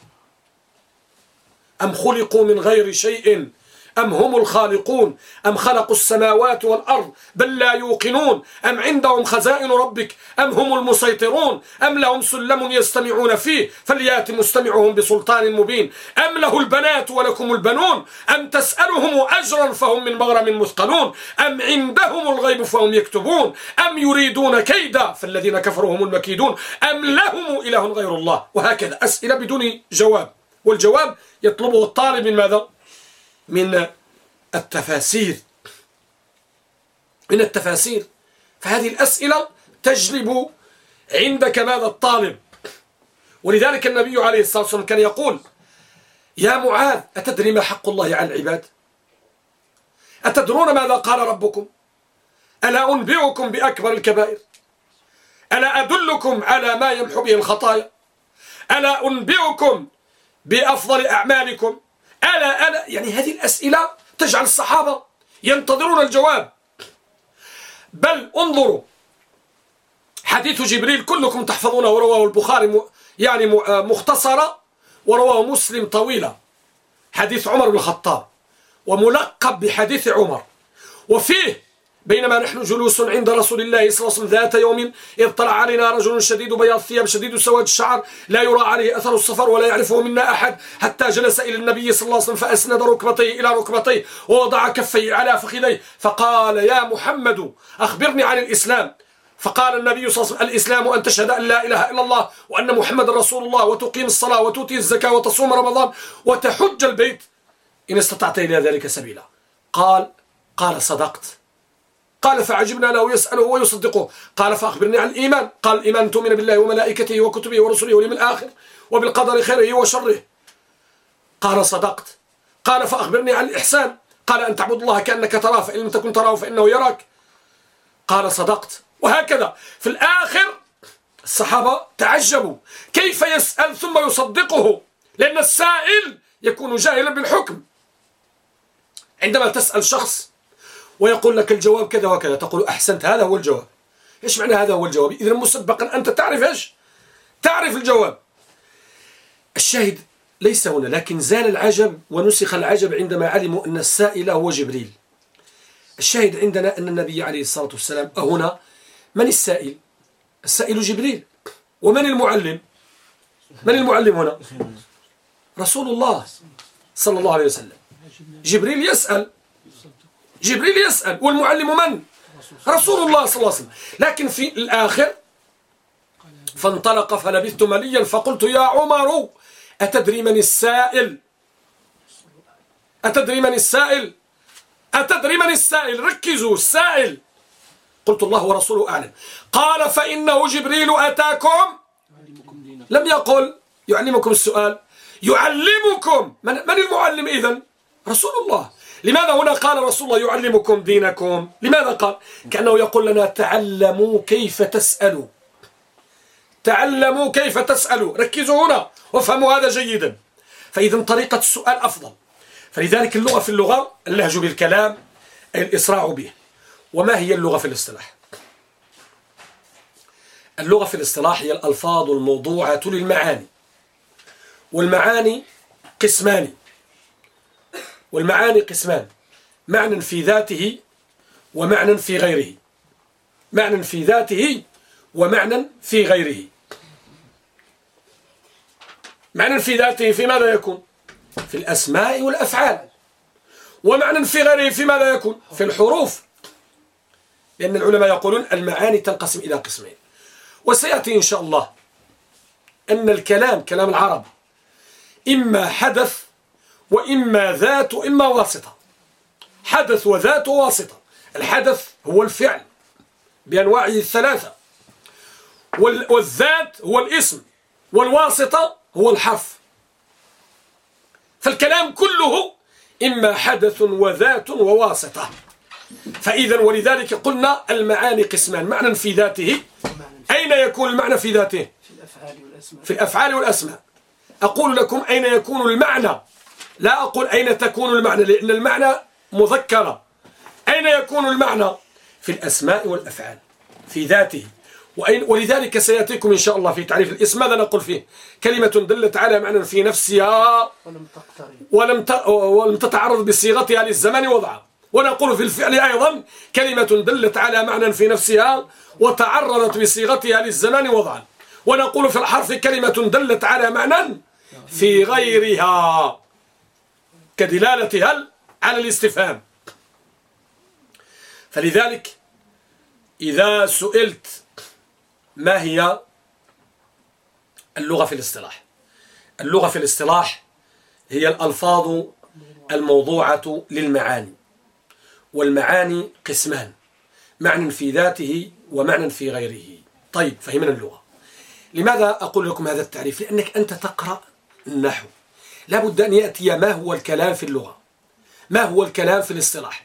Speaker 1: أم خلقوا من غير شيء؟ أم هم الخالقون؟ أم خلقوا السماوات والأرض بل لا يوقنون؟ أم عندهم خزائن ربك؟ أم هم المسيطرون؟ أم لهم سلم يستمعون فيه؟ فليأت مستمعهم بسلطان مبين. أم له البنات ولكم البنون؟ أم تسألهم أجرا فهم من مغرم مثقلون؟ أم عندهم الغيب فهم يكتبون؟ أم يريدون كيدا؟ فالذين كفروا هم المكيدون. أم لهم إله غير الله؟ وهكذا. أسئلة بدون جواب. والجواب يطلبه الطالب من ماذا؟ من التفاسير. من التفاسير. فهذه الأسئلة تجلب عندك ماذا الطالب. ولذلك النبي عليه الصلاة والسلام كان يقول يا معاذ أتدري ما حق الله على العباد؟ أتدرون ماذا قال ربكم؟ ألا أنبئكم بأكبر الكبائر؟ ألا أدلكم على ما يمحو به الخطايا؟ ألا أنبئكم بأفضل أعمالكم؟ ألا ألا يعني هذه الأسئلة تجعل الصحابة ينتظرون الجواب. بل انظروا حديث جبريل كلكم تحفظونه ورواه البخاري يعني مختصرة ورواه مسلم طويلة. حديث عمر بن الخطاب وملقب بحديث عمر. وفيه بينما نحن جلوس عند رسول الله صلى الله عليه وسلم ذات يوم إذ طلع علينا رجل شديد بياض الثياب شديد سواد الشعر لا يرى عليه أثر السفر ولا يعرفه منا أحد حتى جلس إلى النبي صلى الله عليه وسلم فأسند ركبتيه إلى ركبتيه ووضع كفيه على فخذيه فقال يا محمد أخبرني عن الإسلام. فقال النبي صلى الله عليه وسلم الإسلام أن تشهد أن لا إله إلا الله وأن محمد رسول الله وتقيم الصلاة وتؤتي الزكاة وتصوم رمضان وتحج البيت. إن استطعت إلى ذلك سبيلا. قال قال صدقت. قال فعجبنا له يسأله ويصدقه. قال فأخبرني عن الإيمان. قال الإيمان تؤمن بالله وملائكته وكتبه ورسله واليوم الآخر وبالقدر خيره وشره. قال صدقت. قال فأخبرني عن الإحسان. قال أن تعبد الله كأنك تراه فإن لم تكن تراه فإنه يراك. قال صدقت. وهكذا في الآخر الصحابة تعجبوا. كيف يسأل ثم يصدقه؟ لأن السائل يكون جاهلا بالحكم. عندما تسأل شخص ويقول لك الجواب كذا وكذا. تقول أحسنت هذا هو الجواب. إيش معنى هذا هو الجواب؟ إذا مسبقا أنت تعرف إيش؟ تعرف الجواب. الشاهد ليس هنا لكن زال العجب ونسخ العجب عندما علموا أن السائل هو جبريل. الشاهد عندنا أن النبي عليه الصلاة والسلام هنا من السائل؟ السائل جبريل. ومن المعلم؟ من المعلم هنا؟ رسول الله صلى الله عليه وسلم. جبريل يسأل. جبريل يسأل والمعلم من؟ رسول الله صلى الله عليه وسلم. لكن في الآخر فانطلق فلبثت مليا فقلت يا عمر أتدري من السائل؟ أتدري من السائل؟ أتدري من السائل؟ ركزوا السائل. قلت الله ورسوله أعلم. قال فإنه جبريل أتاكم؟ لم يقل. يعلمكم السؤال. يعلمكم. من, من المعلم إذن؟ رسول الله. لماذا هنا قال رسول الله يعلمكم دينكم؟ لماذا قال؟ كأنه يقول لنا تعلموا كيف تسألوا. تعلموا كيف تسألوا. ركزوا هنا وافهموا هذا جيدا. فإذا طريقة السؤال أفضل. فلذلك اللغة في اللغة اللهج بالكلام الإسراع به. وما هي اللغة في الاصطلاح؟ اللغة في الاصطلاح هي الألفاظ الموضوعة للمعاني. والمعاني قسمان. والمعاني قسمان. معنى في ذاته ومعنى في غيره. معنى في ذاته ومعنى في غيره. معنى في ذاته في ماذا يكون؟ في الأسماء والأفعال. ومعنى في غيره في ماذا يكون؟ في الحروف. لأن العلماء يقولون المعاني تنقسم إلى قسمين. وسيأتي إن شاء الله أن الكلام كلام العرب إما حدث وإما ذات وإما واسطة. حدث وذات وواسطة. الحدث هو الفعل بأنواعه الثلاثة. والذات هو الاسم والواسطة هو الحرف. فالكلام كله إما حدث وذات وواسطة. فإذا ولذلك قلنا المعاني قسمان. معنى في ذاته. أين يكون المعنى في ذاته؟ في الأفعال والأسماء. أقول لكم أين يكون المعنى. لا أقول أين تكون المعنى لأن المعنى مذكرة. أين يكون المعنى؟ في الأسماء والأفعال في ذاته. وأين ولذلك سيأتيكم إن شاء الله في تعريف الاسم. ماذا نقول فيه؟ كلمة دلت على معنى في نفسها ولم ولم تتعرض بصيغتها للزمان وضعها. ونقول في الفعل أيضا كلمة دلت على معنى في نفسها وتعرضت بصيغتها للزمان وضعا ونقول في الحرف كلمة دلت على معنى في غيرها. كدلالة هل على الاستفهام. فلذلك إذا سئلت ما هي اللغة في الاصطلاح؟ اللغة في الاصطلاح هي الألفاظ الموضوعة للمعاني والمعاني قسمان معنى في ذاته ومعنى في غيره. طيب فهمنا اللغة. لماذا أقول لكم هذا التعريف؟ لأنك أنت تقرأ النحو. لابد أن يأتي ما هو الكلام في اللغة. ما هو الكلام في الاصطلاح.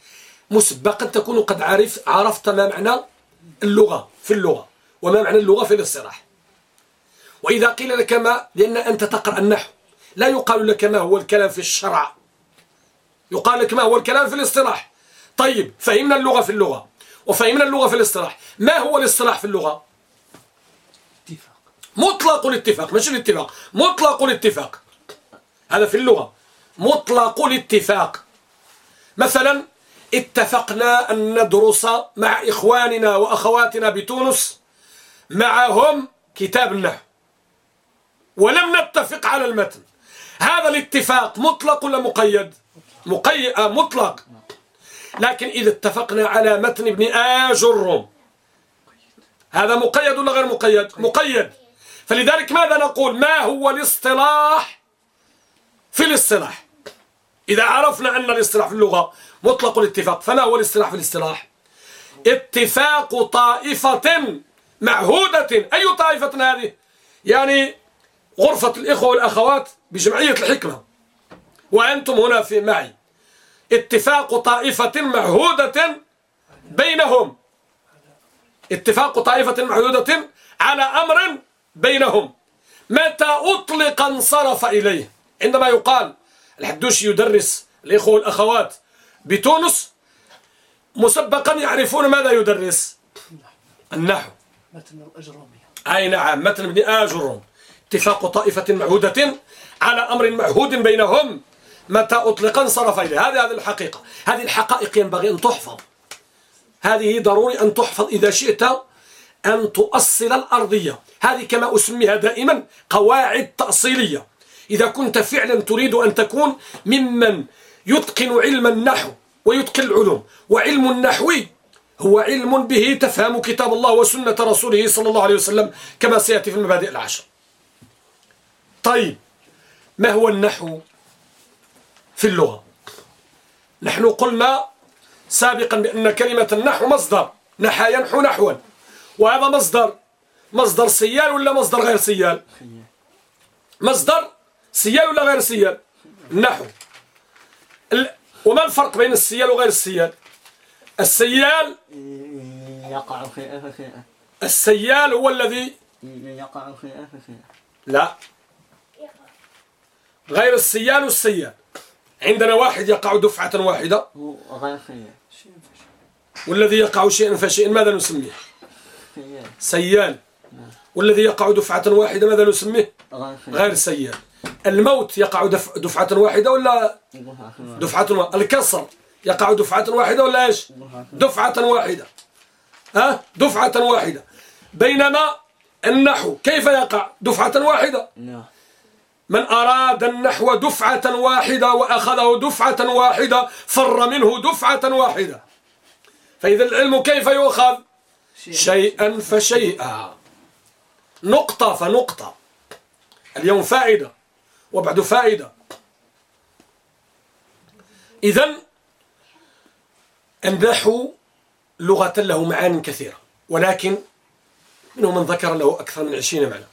Speaker 1: مسبقا تكون قد عرف عرفت ما معنى اللغة في اللغة وما معنى اللغة في الاصطلاح. وإذا قيل لك ما لأن أنت تقرأ النحو. لا يقال لك ما هو الكلام في الشرع. يقال لك ما هو الكلام في الاصطلاح. طيب فهمنا اللغة في اللغة. وفهمنا اللغة في الاصطلاح. ما هو الاصطلاح في اللغة؟ اتفاق. مطلق الاتفاق. مش الاتفاق. مطلق الاتفاق. هذا في اللغة. مطلق الاتفاق. مثلا اتفقنا أن ندرس مع إخواننا وأخواتنا بتونس معهم كتاب النحو ولم نتفق على المتن. هذا الاتفاق مطلق ولا مقيد؟ مقيد آه مطلق. لكن إذا اتفقنا على متن ابن آجر هذا مقيد ولا غير مقيد؟ مقيد. فلذلك ماذا نقول؟ ما هو الاصطلاح في الاصطلاح. إذا عرفنا أن الاصطلاح في اللغة مطلق الاتفاق فما هو الاصطلاح في الاصطلاح؟ اتفاق طائفة معهودة. أي طائفة هذه؟ يعني غرفة الإخوة والأخوات بجمعية الحكمة. وأنتم هنا في معي. اتفاق طائفة معهودة بينهم. اتفاق طائفة معهودة على أمر بينهم. متى أطلق انصرف إليه؟ عندما يقال الحدوش يدرس الإخوة والأخوات بتونس مسبقا يعرفون ماذا يدرس؟ النحو. متن الأجرمي أي نعم متن ابن آجرم اتفاق طائفة معهودة على أمر معهود بينهم متى أطلق انصرف إليه. هذه هذه الحقيقة. هذه الحقائق ينبغي أن تحفظ. هذه ضروري أن تحفظ إذا شئت أن تؤصل الأرضية. هذه كما أسميها دائما قواعد تأصيلية. إذا كنت فعلا تريد أن تكون ممن يتقن علم النحو ويتقن العلوم وعلم النحو هو علم به تفهم كتاب الله وسنة رسوله صلى الله عليه وسلم كما سيأتي في المبادئ العشر. طيب ما هو النحو في اللغة؟ نحن قلنا سابقا بأن كلمة النحو مصدر نحى ينحو نحوا. وهذا مصدر مصدر سيال ولا مصدر غير سيال؟ مصدر سيال ولا غير سيال؟ النحو وما الفرق بين السيال وغير السيال؟ السيال
Speaker 2: يقع في فشيئة
Speaker 1: السيال هو الذي
Speaker 2: يقع في فشيئة
Speaker 1: لا. غير السيال والسيال. عندنا واحد يقع دفعة واحدة.
Speaker 2: غير سيال
Speaker 1: والذي يقع شيئا فشيئا ماذا نسميه؟ سيال. والذي يقع دفعة واحدة ماذا نسميه؟ غير سيال. الموت يقع دفعة واحدة ولا دفعة واحدة الكسر يقع دفعة واحدة ولا إيش؟ دفعة واحدة. ها؟ دفعة واحدة. بينما النحو كيف يقع؟ دفعة واحدة. من أراد النحو دفعة واحدة وأخذه دفعة واحدة فر منه دفعة واحدة. فإذا العلم كيف يؤخذ؟ شيئا فشيئا. نقطة فنقطة. اليوم فائدة. وبعد فائدة. إذا النحو لغة له معان كثيرة ولكن منهم من ذكر له أكثر من عشرين معنى.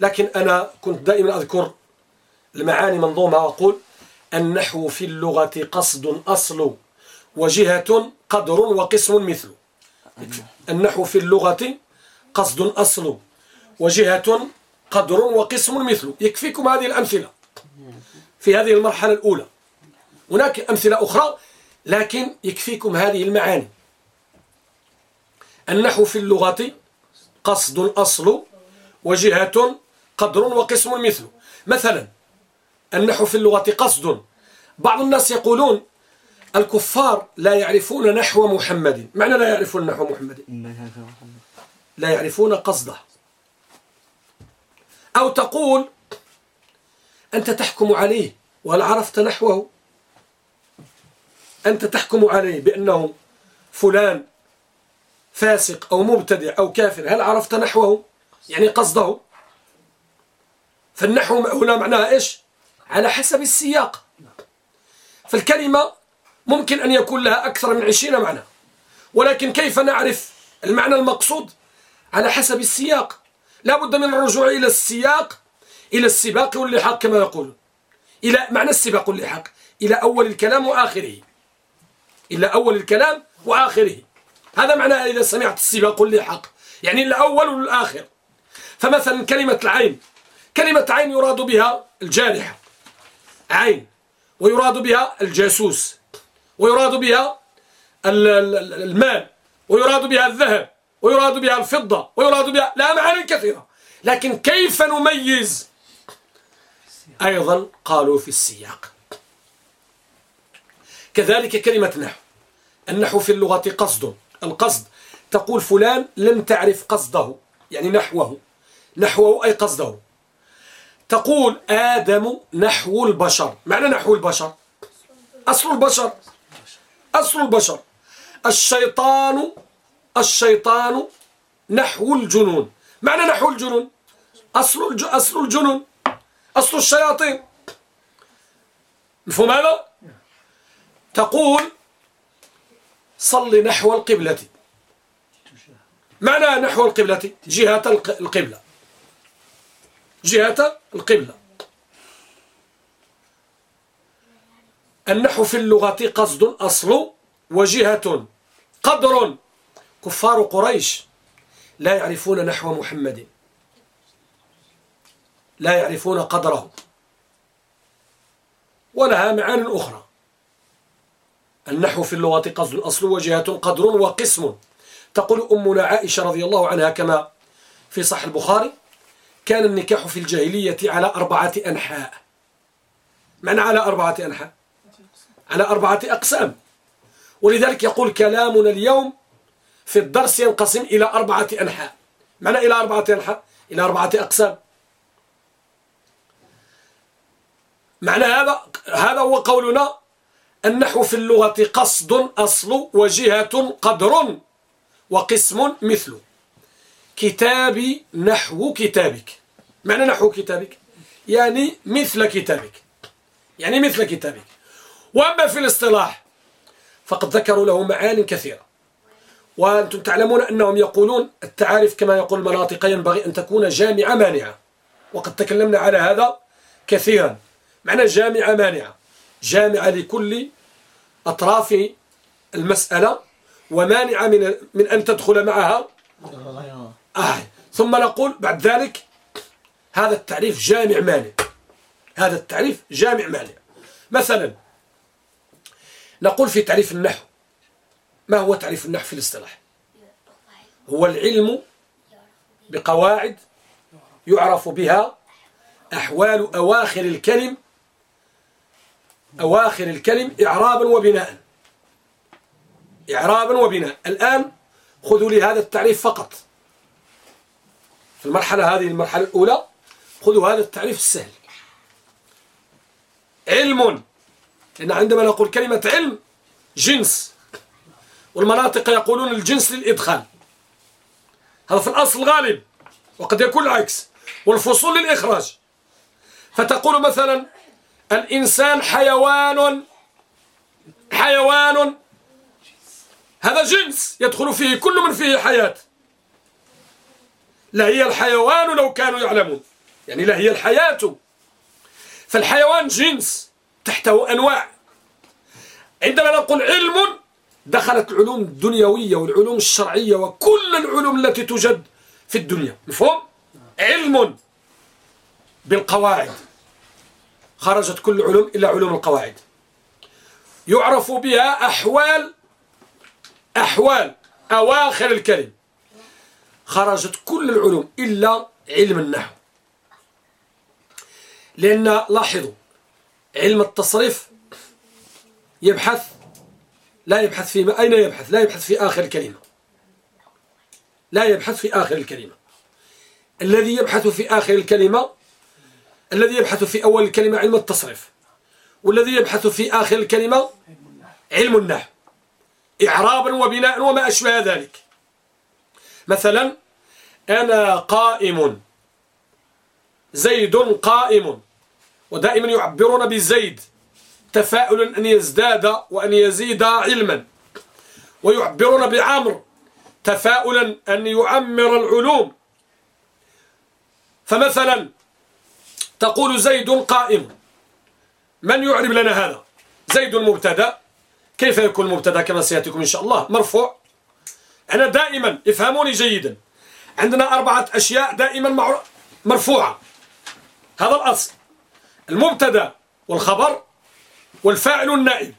Speaker 1: لكن أنا كنت دائما أذكر المعاني منظومة وأقول النحو في اللغة قصد أصل وجهة قدر وقسم مثل. النحو في اللغة قصد أصل وجهة قدر وقسم مثل يكفيكم هذه الأمثلة. في هذه المرحلة الأولى. هناك أمثلة أخرى لكن يكفيكم هذه المعاني. النحو في اللغة قصد أصل وجهة قدر وقسم مثل مثلا النحو في اللغة قصد. بعض الناس يقولون الكفار لا يعرفون نحو محمد. معنى لا يعرفون نحو محمد. لا يعرفون قصده. أو تقول أنت تحكم عليه وهل عرفت نحوه؟ أنت تحكم عليه بأنه فلان فاسق أو مبتدع أو كافر هل عرفت نحوه؟ يعني قصده؟ فالنحو هنا معناها إيش؟ على حسب السياق. فالكلمة ممكن أن يكون لها أكثر من عشرين معنى ولكن كيف نعرف المعنى المقصود؟ على حسب السياق. لا بد من الرجوع إلى السياق إلى السباق واللحاق كما يقولون إلى معنى السباق واللحاق. إلى أول الكلام وآخره. إلى أول الكلام وآخره. هذا معنى إذا سمعت السباق واللحاق. يعني الأول والآخر. فمثلا كلمة العين. كلمة عين يراد بها الجارحة عين. ويراد بها الجاسوس. ويراد بها المال. ويراد بها الذهب. ويراد بها الفضة ويراد بها لا معاني كثيرة. لكن كيف نميز؟ أيضا قالوا في السياق. كذلك كلمة نحو. النحو في اللغة قصد. القصد تقول فلان لم تعرف قصده يعني نحوه. نحوه أي قصده. تقول آدم نحو البشر. معنى نحو البشر؟ أصل البشر. أصل البشر. الشيطان الشيطان نحو الجنون. معنى نحو الجنون؟ أصل الج... أصل الجنون. أصل الشياطين. مفهوم هذا؟ تقول صل نحو القبلة. معنى نحو القبلة؟ جهة القبلة. جهة القبلة. النحو في اللغة قصد أصل وجهة. قدر. كفار قريش لا يعرفون نحو محمد لا يعرفون قدره ولها معان أخرى. النحو في اللغة قصد أصل وجهة قدر وقسم. تقول أمنا عائشة رضي الله عنها كما في صح البخاري كان النكاح في الجاهلية على أربعة أنحاء. من على أربعة أنحاء؟ على أربعة أقسام. ولذلك يقول كلامنا اليوم في الدرس ينقسم إلى أربعة أنحاء. معنى إلى أربعة أنحاء؟ إلى أربعة أقسام. معنى هذا هذا هو قولنا النحو في اللغة قصد أصل وجهة قدر وقسم مثل. كتابي نحو كتابك. معنى نحو كتابك؟ يعني مثل كتابك. يعني مثل كتابك. وأما في الاصطلاح فقد ذكروا له معان كثيرة. وأنتم تعلمون أنهم يقولون التعارف كما يقول المناطق ينبغي أن تكون جامعة مانعة وقد تكلمنا على هذا كثيرا. معنى جامعة مانعة جامعة لكل أطراف المسألة ومانعة من, من أن تدخل معها آه. ثم نقول بعد ذلك هذا التعريف جامع مانع. هذا التعريف جامع مانع. مثلا نقول في تعريف النحو. ما هو تعريف النحو في الاصطلاح؟ هو العلم بقواعد يعرف بها أحوال أواخر الكلم أواخر الكلم إعرابا وبناء. إعرابا وبناء. الآن خذوا لي هذا التعريف فقط. في المرحلة هذه المرحلة الأولى خذوا هذا التعريف السهل. علم. لأن عندما نقول كلمة علم جنس. والمناطق يقولون الجنس للإدخال. هذا في الأصل غالب وقد يكون العكس والفصول للإخراج. فتقول مثلا الإنسان حيوان حيوان هذا جنس يدخل فيه كل من فيه حياة. لا هي الحيوان لو كانوا يعلمون يعني لا هي الحياة. فالحيوان جنس تحته أنواع. عندما نقول علم دخلت العلوم الدنيوية والعلوم الشرعية وكل العلوم التي توجد في الدنيا مفهوم؟ علم بالقواعد. خرجت كل علوم إلا علوم القواعد. يعرف بها أحوال أحوال أواخر الكلم. خرجت كل العلوم إلا علم النحو. لأن لاحظوا علم التصريف يبحث لا يبحث في أين يبحث؟ لا يبحث في آخر الكلمة. لا يبحث في آخر الكلمة. الذي يبحث في آخر الكلمة الذي يبحث في أول الكلمة علم التصريف والذي يبحث في آخر الكلمة علم النحو إعرابا وبناء وما أشبه ذلك. مثلا أنا قائم. زيد قائم. ودائما يعبرون بزيد. تفاؤل أن يزداد وأن يزيد علما. ويعبرون بعمر تفاؤلا أن يعمر العلوم. فمثلا تقول زيد قائم. من يعرب لنا هذا؟ زيد مبتدا كيف يكون مبتدا كما سيأتيكم إن شاء الله؟ مرفوع. أنا دائما افهموني جيدا. عندنا أربعة أشياء دائما مرفوعة. هذا الأصل. المبتدأ والخبر والفاعل النائب.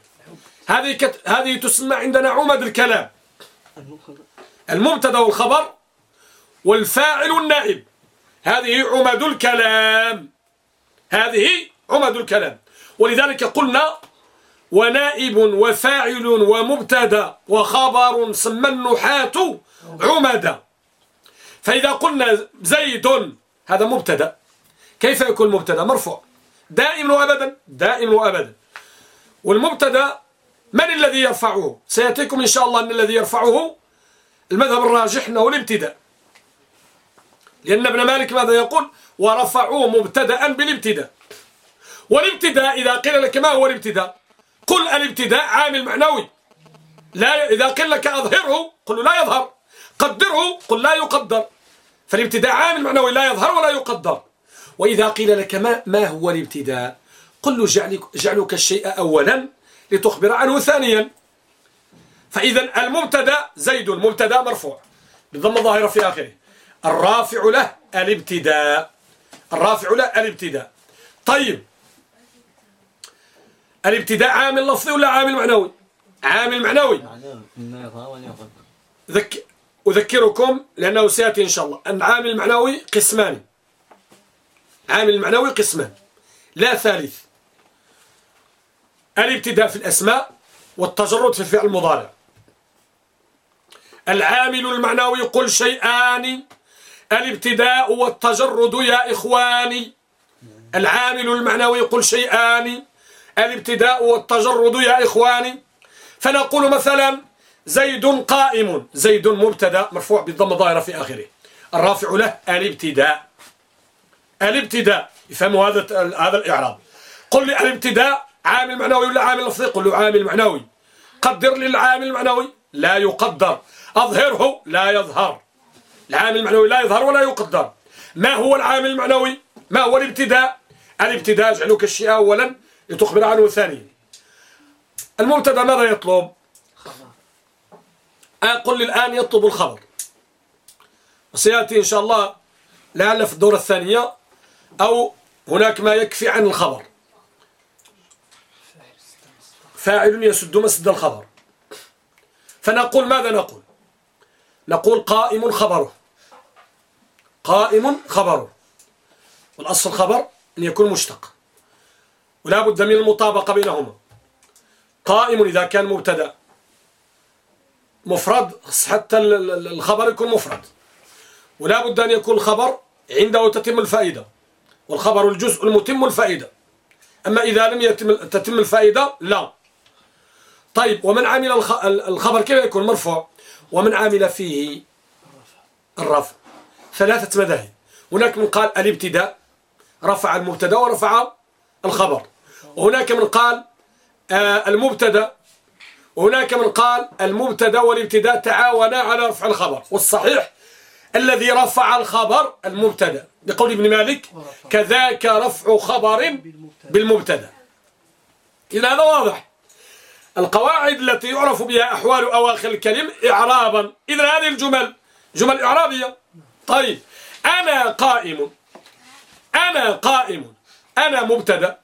Speaker 1: هذه كت... هذه تسمى عندنا عمد الكلام. المبتدا والخبر والفاعل النائب. هذه عمد الكلام. هذه عمد الكلام. ولذلك قلنا ونائب وفاعل ومبتدا وخبر سمى النحاة عمدا. فإذا قلنا زيد هذا مبتدا. كيف يكون مبتدا؟ مرفوع. دائما وأبدا. دائما وأبدا. والمبتدا من الذي يرفعه؟ سيأتيكم إن شاء الله أن الذي يرفعه المذهب الراجح أنه الابتداء. لأن ابن مالك ماذا يقول؟ ورفعوه مبتدا بالابتداء. والابتداء إذا قيل لك ما هو الابتداء؟ قل الابتداء عامل معنوي. لا إذا قيل لك أظهره قل لا يظهر. قدره قل لا يقدر. فالابتداء عامل معنوي لا يظهر ولا يقدر. وإذا قيل لك ما, ما هو الابتداء؟ قل له جعلك, جعلك الشيء أولا لتخبر عنه ثانيا. فإذا المبتدا زيد المبتدا مرفوع. بالضم الظاهرة في آخره. الرافع له الابتداء. الرافع له الابتداء. طيب. الابتداء عامل لفظي ولا عامل معنوي؟ عامل معنوي. ذك... أذكركم لأنه سيأتي إن شاء الله. أن عامل المعنوي قسمان. عامل المعنوي قسمان. لا ثالث. الابتداء في الأسماء والتجرد في الفعل المضارع. العامل المعنوي قل شيئان الابتداء والتجرد يا إخواني العامل المعنوي قل شيئان الابتداء والتجرد يا إخواني فنقول مثلا زيد قائم. زيد مبتدأ مرفوع بالضم الظاهرة في آخره. الرافع له الابتداء. الابتداء يفهموا هذا هذا الإعراب. قل لي الابتداء عامل معنوي ولا عامل لفظي قل له عامل معنوي. قدر لي العامل المعنوي؟ لا يقدر. أظهره؟ لا يظهر. العامل المعنوي لا يظهر ولا يقدر. ما هو العامل المعنوي؟ ما هو الابتداء؟ الابتداء جعلك الشيء أولا لتخبر عنه ثانيا. المبتدأ ماذا يطلب؟ أقول الآن يطلب الخبر. وسيأتي إن شاء الله لعل في الدورة الثانية أو هناك ما يكفي عن الخبر. فاعل يسد مسد الخبر. فنقول ماذا نقول؟ نقول قائم خبره. قائم خبره. والأصل الخبر أن يكون مشتق. ولا بد من المطابقة بينهما. قائم إذا كان مبتدأ. مفرد حتى الخبر يكون مفرد. ولا بد أن يكون الخبر عنده تتم الفائدة. والخبر الجزء المتم الفائدة. أما إذا لم يتم تتم الفائدة لا. طيب ومن عمل الخبر كيف يكون؟ مرفوع. ومن عمل فيه الرفع. ثلاثة مذاهب. هناك من قال الابتداء رفع المبتدأ ورفع الخبر. وهناك من قال آه، المبتدأ. وهناك من قال المبتدأ والابتداء تعاونا على رفع الخبر. والصحيح الذي رفع الخبر المبتدأ. بقول ابن مالك كذاك رفع خبر بالمبتدأ. إذا هذا واضح. القواعد التي يعرف بها أحوال أواخر الكلم إعرابا. إذا هذه الجمل جمل إعرابية. طيب أنا قائم. أنا قائم. أنا مبتدأ.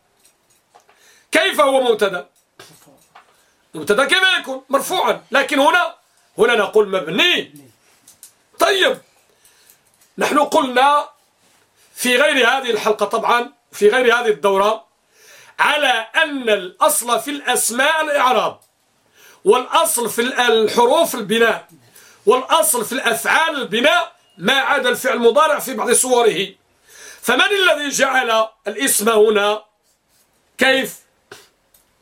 Speaker 1: كيف هو مبتدأ؟ مبتدأ كيف يكون؟ مرفوعا. لكن هنا هنا نقول مبني. طيب نحن قلنا في غير هذه الحلقة طبعا في غير هذه الدورة على أن الأصل في الأسماء الإعراب والأصل في الحروف البناء والأصل في الأفعال البناء ما عدا الفعل المضارع في بعض صوره. فمن الذي جعل الاسم هنا؟ كيف؟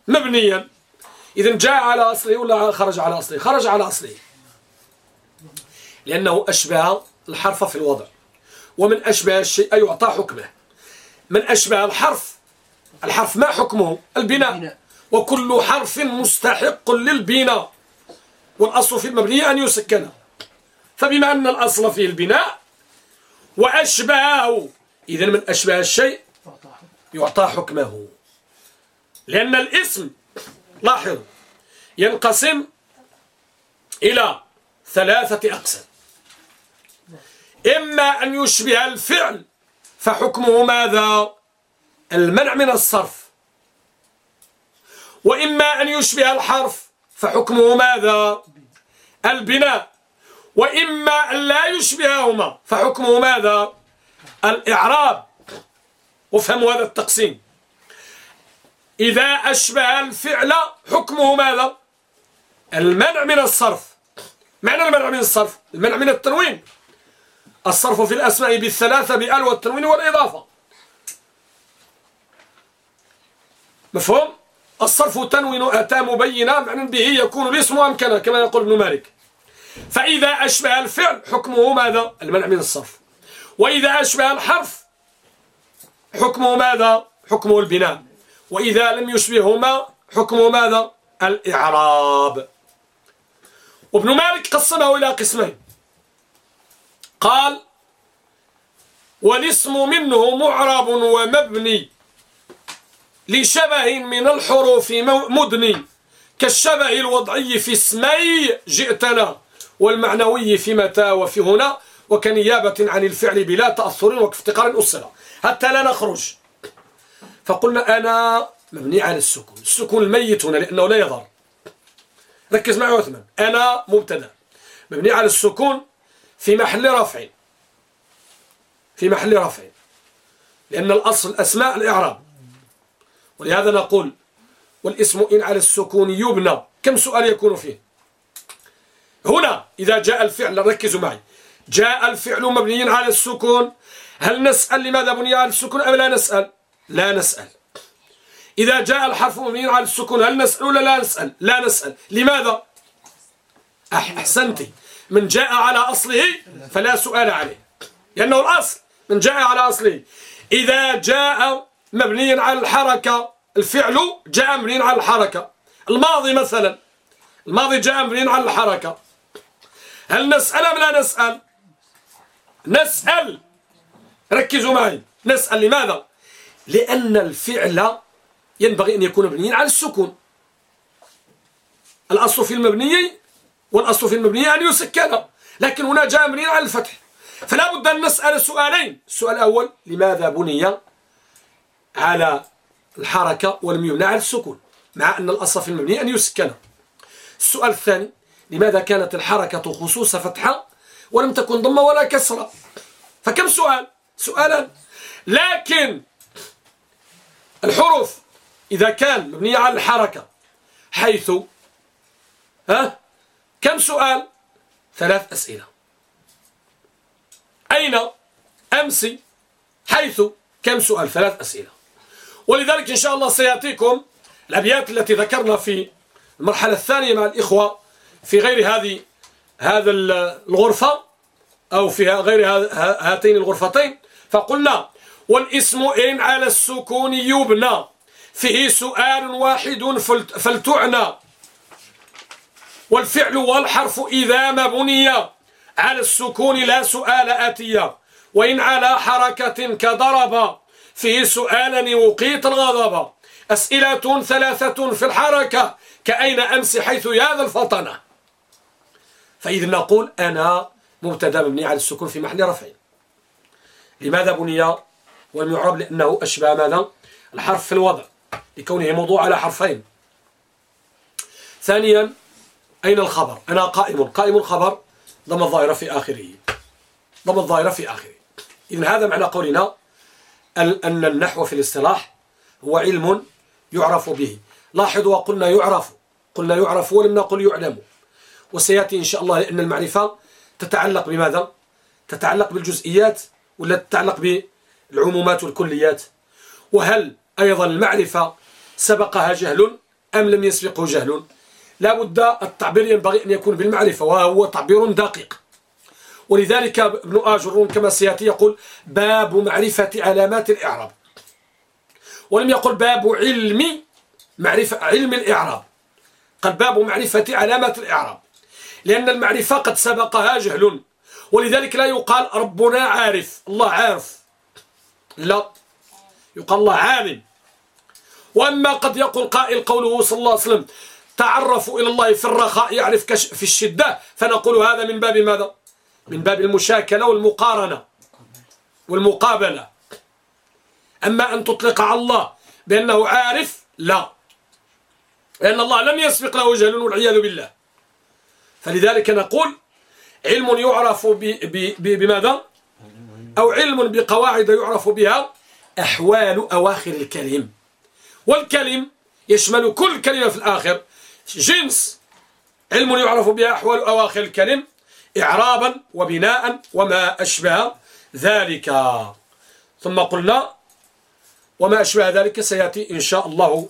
Speaker 1: مبنيا. إذا جاء على أصله ولا خرج على أصله؟ خرج على أصله. لأنه أشبه الحرف في الوضع. ومن أشبه الشيء يعطى حكمه. من أشبه الحرف الحرف ما حكمه؟ البناء. وكل حرف مستحق للبناء. والأصل في المبني أن يسكن. فبما أن الأصل فيه البناء وأشبهه إذا من أشبه الشيء يعطى حكمه. لأن الاسم لاحظ ينقسم إلى ثلاثة أقسام. إما أن يشبه الفعل فحكمه ماذا؟ المنع من الصرف. وإما أن يشبه الحرف فحكمه ماذا؟ البناء. وإما أن لا يشبههما فحكمه ماذا؟ الإعراب. وفهموا هذا التقسيم. إذا أشبه الفعل حكمه ماذا؟ المنع من الصرف. معنى المنع من الصرف؟ المنع من التنوين. الصرف في الأسماء بالثلاثة بأل والتنوين والإضافة. مفهوم؟ الصرف تنوين أتى مبينا معنى به يكون الاسم أمكنه كما يقول ابن مالك. فإذا أشبه الفعل حكمه ماذا؟ المنع من الصرف. وإذا أشبه الحرف حكمه ماذا؟ حكمه البناء. وإذا لم يشبههما حكمه ماذا؟ الإعراب. وابن مالك قسمه إلى قسمين. قال والاسم منه معرب ومبني. لشبه من الحروف مدني. كالشبه الوضعي في اسمي جئتنا. والمعنوي في متى وفي هنا. وكنيابة عن الفعل بلا تأثر وافتقار أصلا حتى لا نخرج. فقلنا أنا مبني على السكون. السكون الميت هنا لأنه لا يظهر ركز معي عثمان. أنا مبتدأ. مبني على السكون في محل رفع. في محل رفع. لأن الأصل أسماء الإعراب. ولهذا نقول والاسم إن على السكون يبنى كم سؤال يكون فيه؟ هنا إذا جاء الفعل ركزوا معي. جاء الفعل مبني على السكون. هل نسأل لماذا بني على السكون أم لا نسأل؟ لا نسأل. إذا جاء الحرف مبني على السكون هل نسأل ولا لا نسأل؟ لا نسأل. لماذا؟ أحسنتي من جاء على أصله فلا سؤال عليه. لأنه الأصل من جاء على أصله. إذا جاء مبنيا على الحركة الفعل جاء مبنيا على الحركة؟ الماضي مثلا. الماضي جاء مبنيا على الحركة؟ هل نسأل أم لا نسأل؟ نسأل. ركزوا معي. نسأل لماذا؟ لأن الفعل ينبغي أن يكون مبنيا على السكون. الأصل في المبني والأصل في المبني أن يسكن. لكن هنا جاء مبنيا على الفتح. فلا بد أن نسأل سؤالين. السؤال الأول لماذا بني على الحركة ولم على السكون مع أن الأصل في المبني أن يسكن. السؤال الثاني لماذا كانت الحركة خصوص فتحة ولم تكن ضمة ولا كسرة؟ فكم سؤال؟ سؤالا. لكن الحروف إذا كان مبنية على الحركة حيث ها؟ كم سؤال؟ ثلاث أسئلة. أين أمس حيث كم سؤال؟ ثلاث أسئلة. ولذلك إن شاء الله سيأتيكم الأبيات التي ذكرنا في المرحلة الثانية مع الإخوة في غير هذه هذا الغرفة أو في غير هاتين الغرفتين. فقلنا والإسم إن على السكون يبنى. فيه سؤال واحد فلتعنى. والفعل والحرف إذا ما بني. على السكون لا سؤال آتيا وإن على حركة كضرب. فيه سؤالا وقيت الغضب. أسئلة ثلاثة في الحركة. كأين أمس حيث يا ذا الفطنة فإذا نقول أنا مبتدا مبني على السكون في محل رفع لماذا بني ولم يعرب لأنه أشبه ماذا؟ الحرف في الوضع لكونه موضوع على حرفين. ثانيا أين الخبر؟ أنا قائم. قائم الخبر ضم الظاهرة في آخره. ضم الظاهرة في آخره. إذن هذا معنى قولنا أن النحو في الاصطلاح هو علم يعرف به. لاحظوا قلنا يعرف. قلنا يعرف ولم نقل يعلم. وسيأتي إن شاء الله لأن المعرفة تتعلق بماذا؟ تتعلق بالجزئيات ولا تتعلق بالعمومات والكليات؟ وهل أيضا المعرفة سبقها جهل أم لم يسبقه جهل؟ لا بد التعبير ينبغي أن يكون بالمعرفة وهو تعبير دقيق. ولذلك ابن آجرون كما سيأتي يقول باب معرفة علامات الإعراب. ولم يقل باب علم معرفة علم الإعراب. قال باب معرفة علامات الإعراب. لأن المعرفة قد سبقها جهل. ولذلك لا يقال ربنا عارف. الله عارف. لا. يقال الله عالم. وأما قد يقول قائل قوله صلى الله عليه وسلم تعرفوا إلى الله في الرخاء يعرف في الشدة فنقول هذا من باب ماذا؟ من باب المشاكلة والمقارنة والمقابلة. أما أن تطلق على الله بأنه عارف لا. لأن الله لم يسبق له جهل والعياذ بالله. فلذلك نقول علم يعرف بماذا؟ أو علم بقواعد يعرف بها أحوال أواخر الكلم. والكلم يشمل كل كلمة في الآخر. جنس علم يعرف بها أحوال أواخر الكلم. إعرابا وبناء وما أشبه ذلك. ثم قلنا وما أشبه ذلك سيأتي إن شاء الله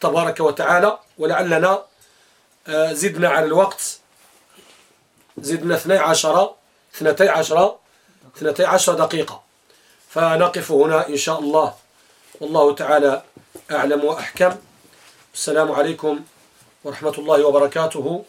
Speaker 1: تبارك وتعالى ولعلنا آه، زدنا على الوقت. زدنا 12 12 12 دقيقة. فنقف هنا إن شاء الله. والله تعالى أعلم وأحكم. السلام عليكم ورحمة الله وبركاته.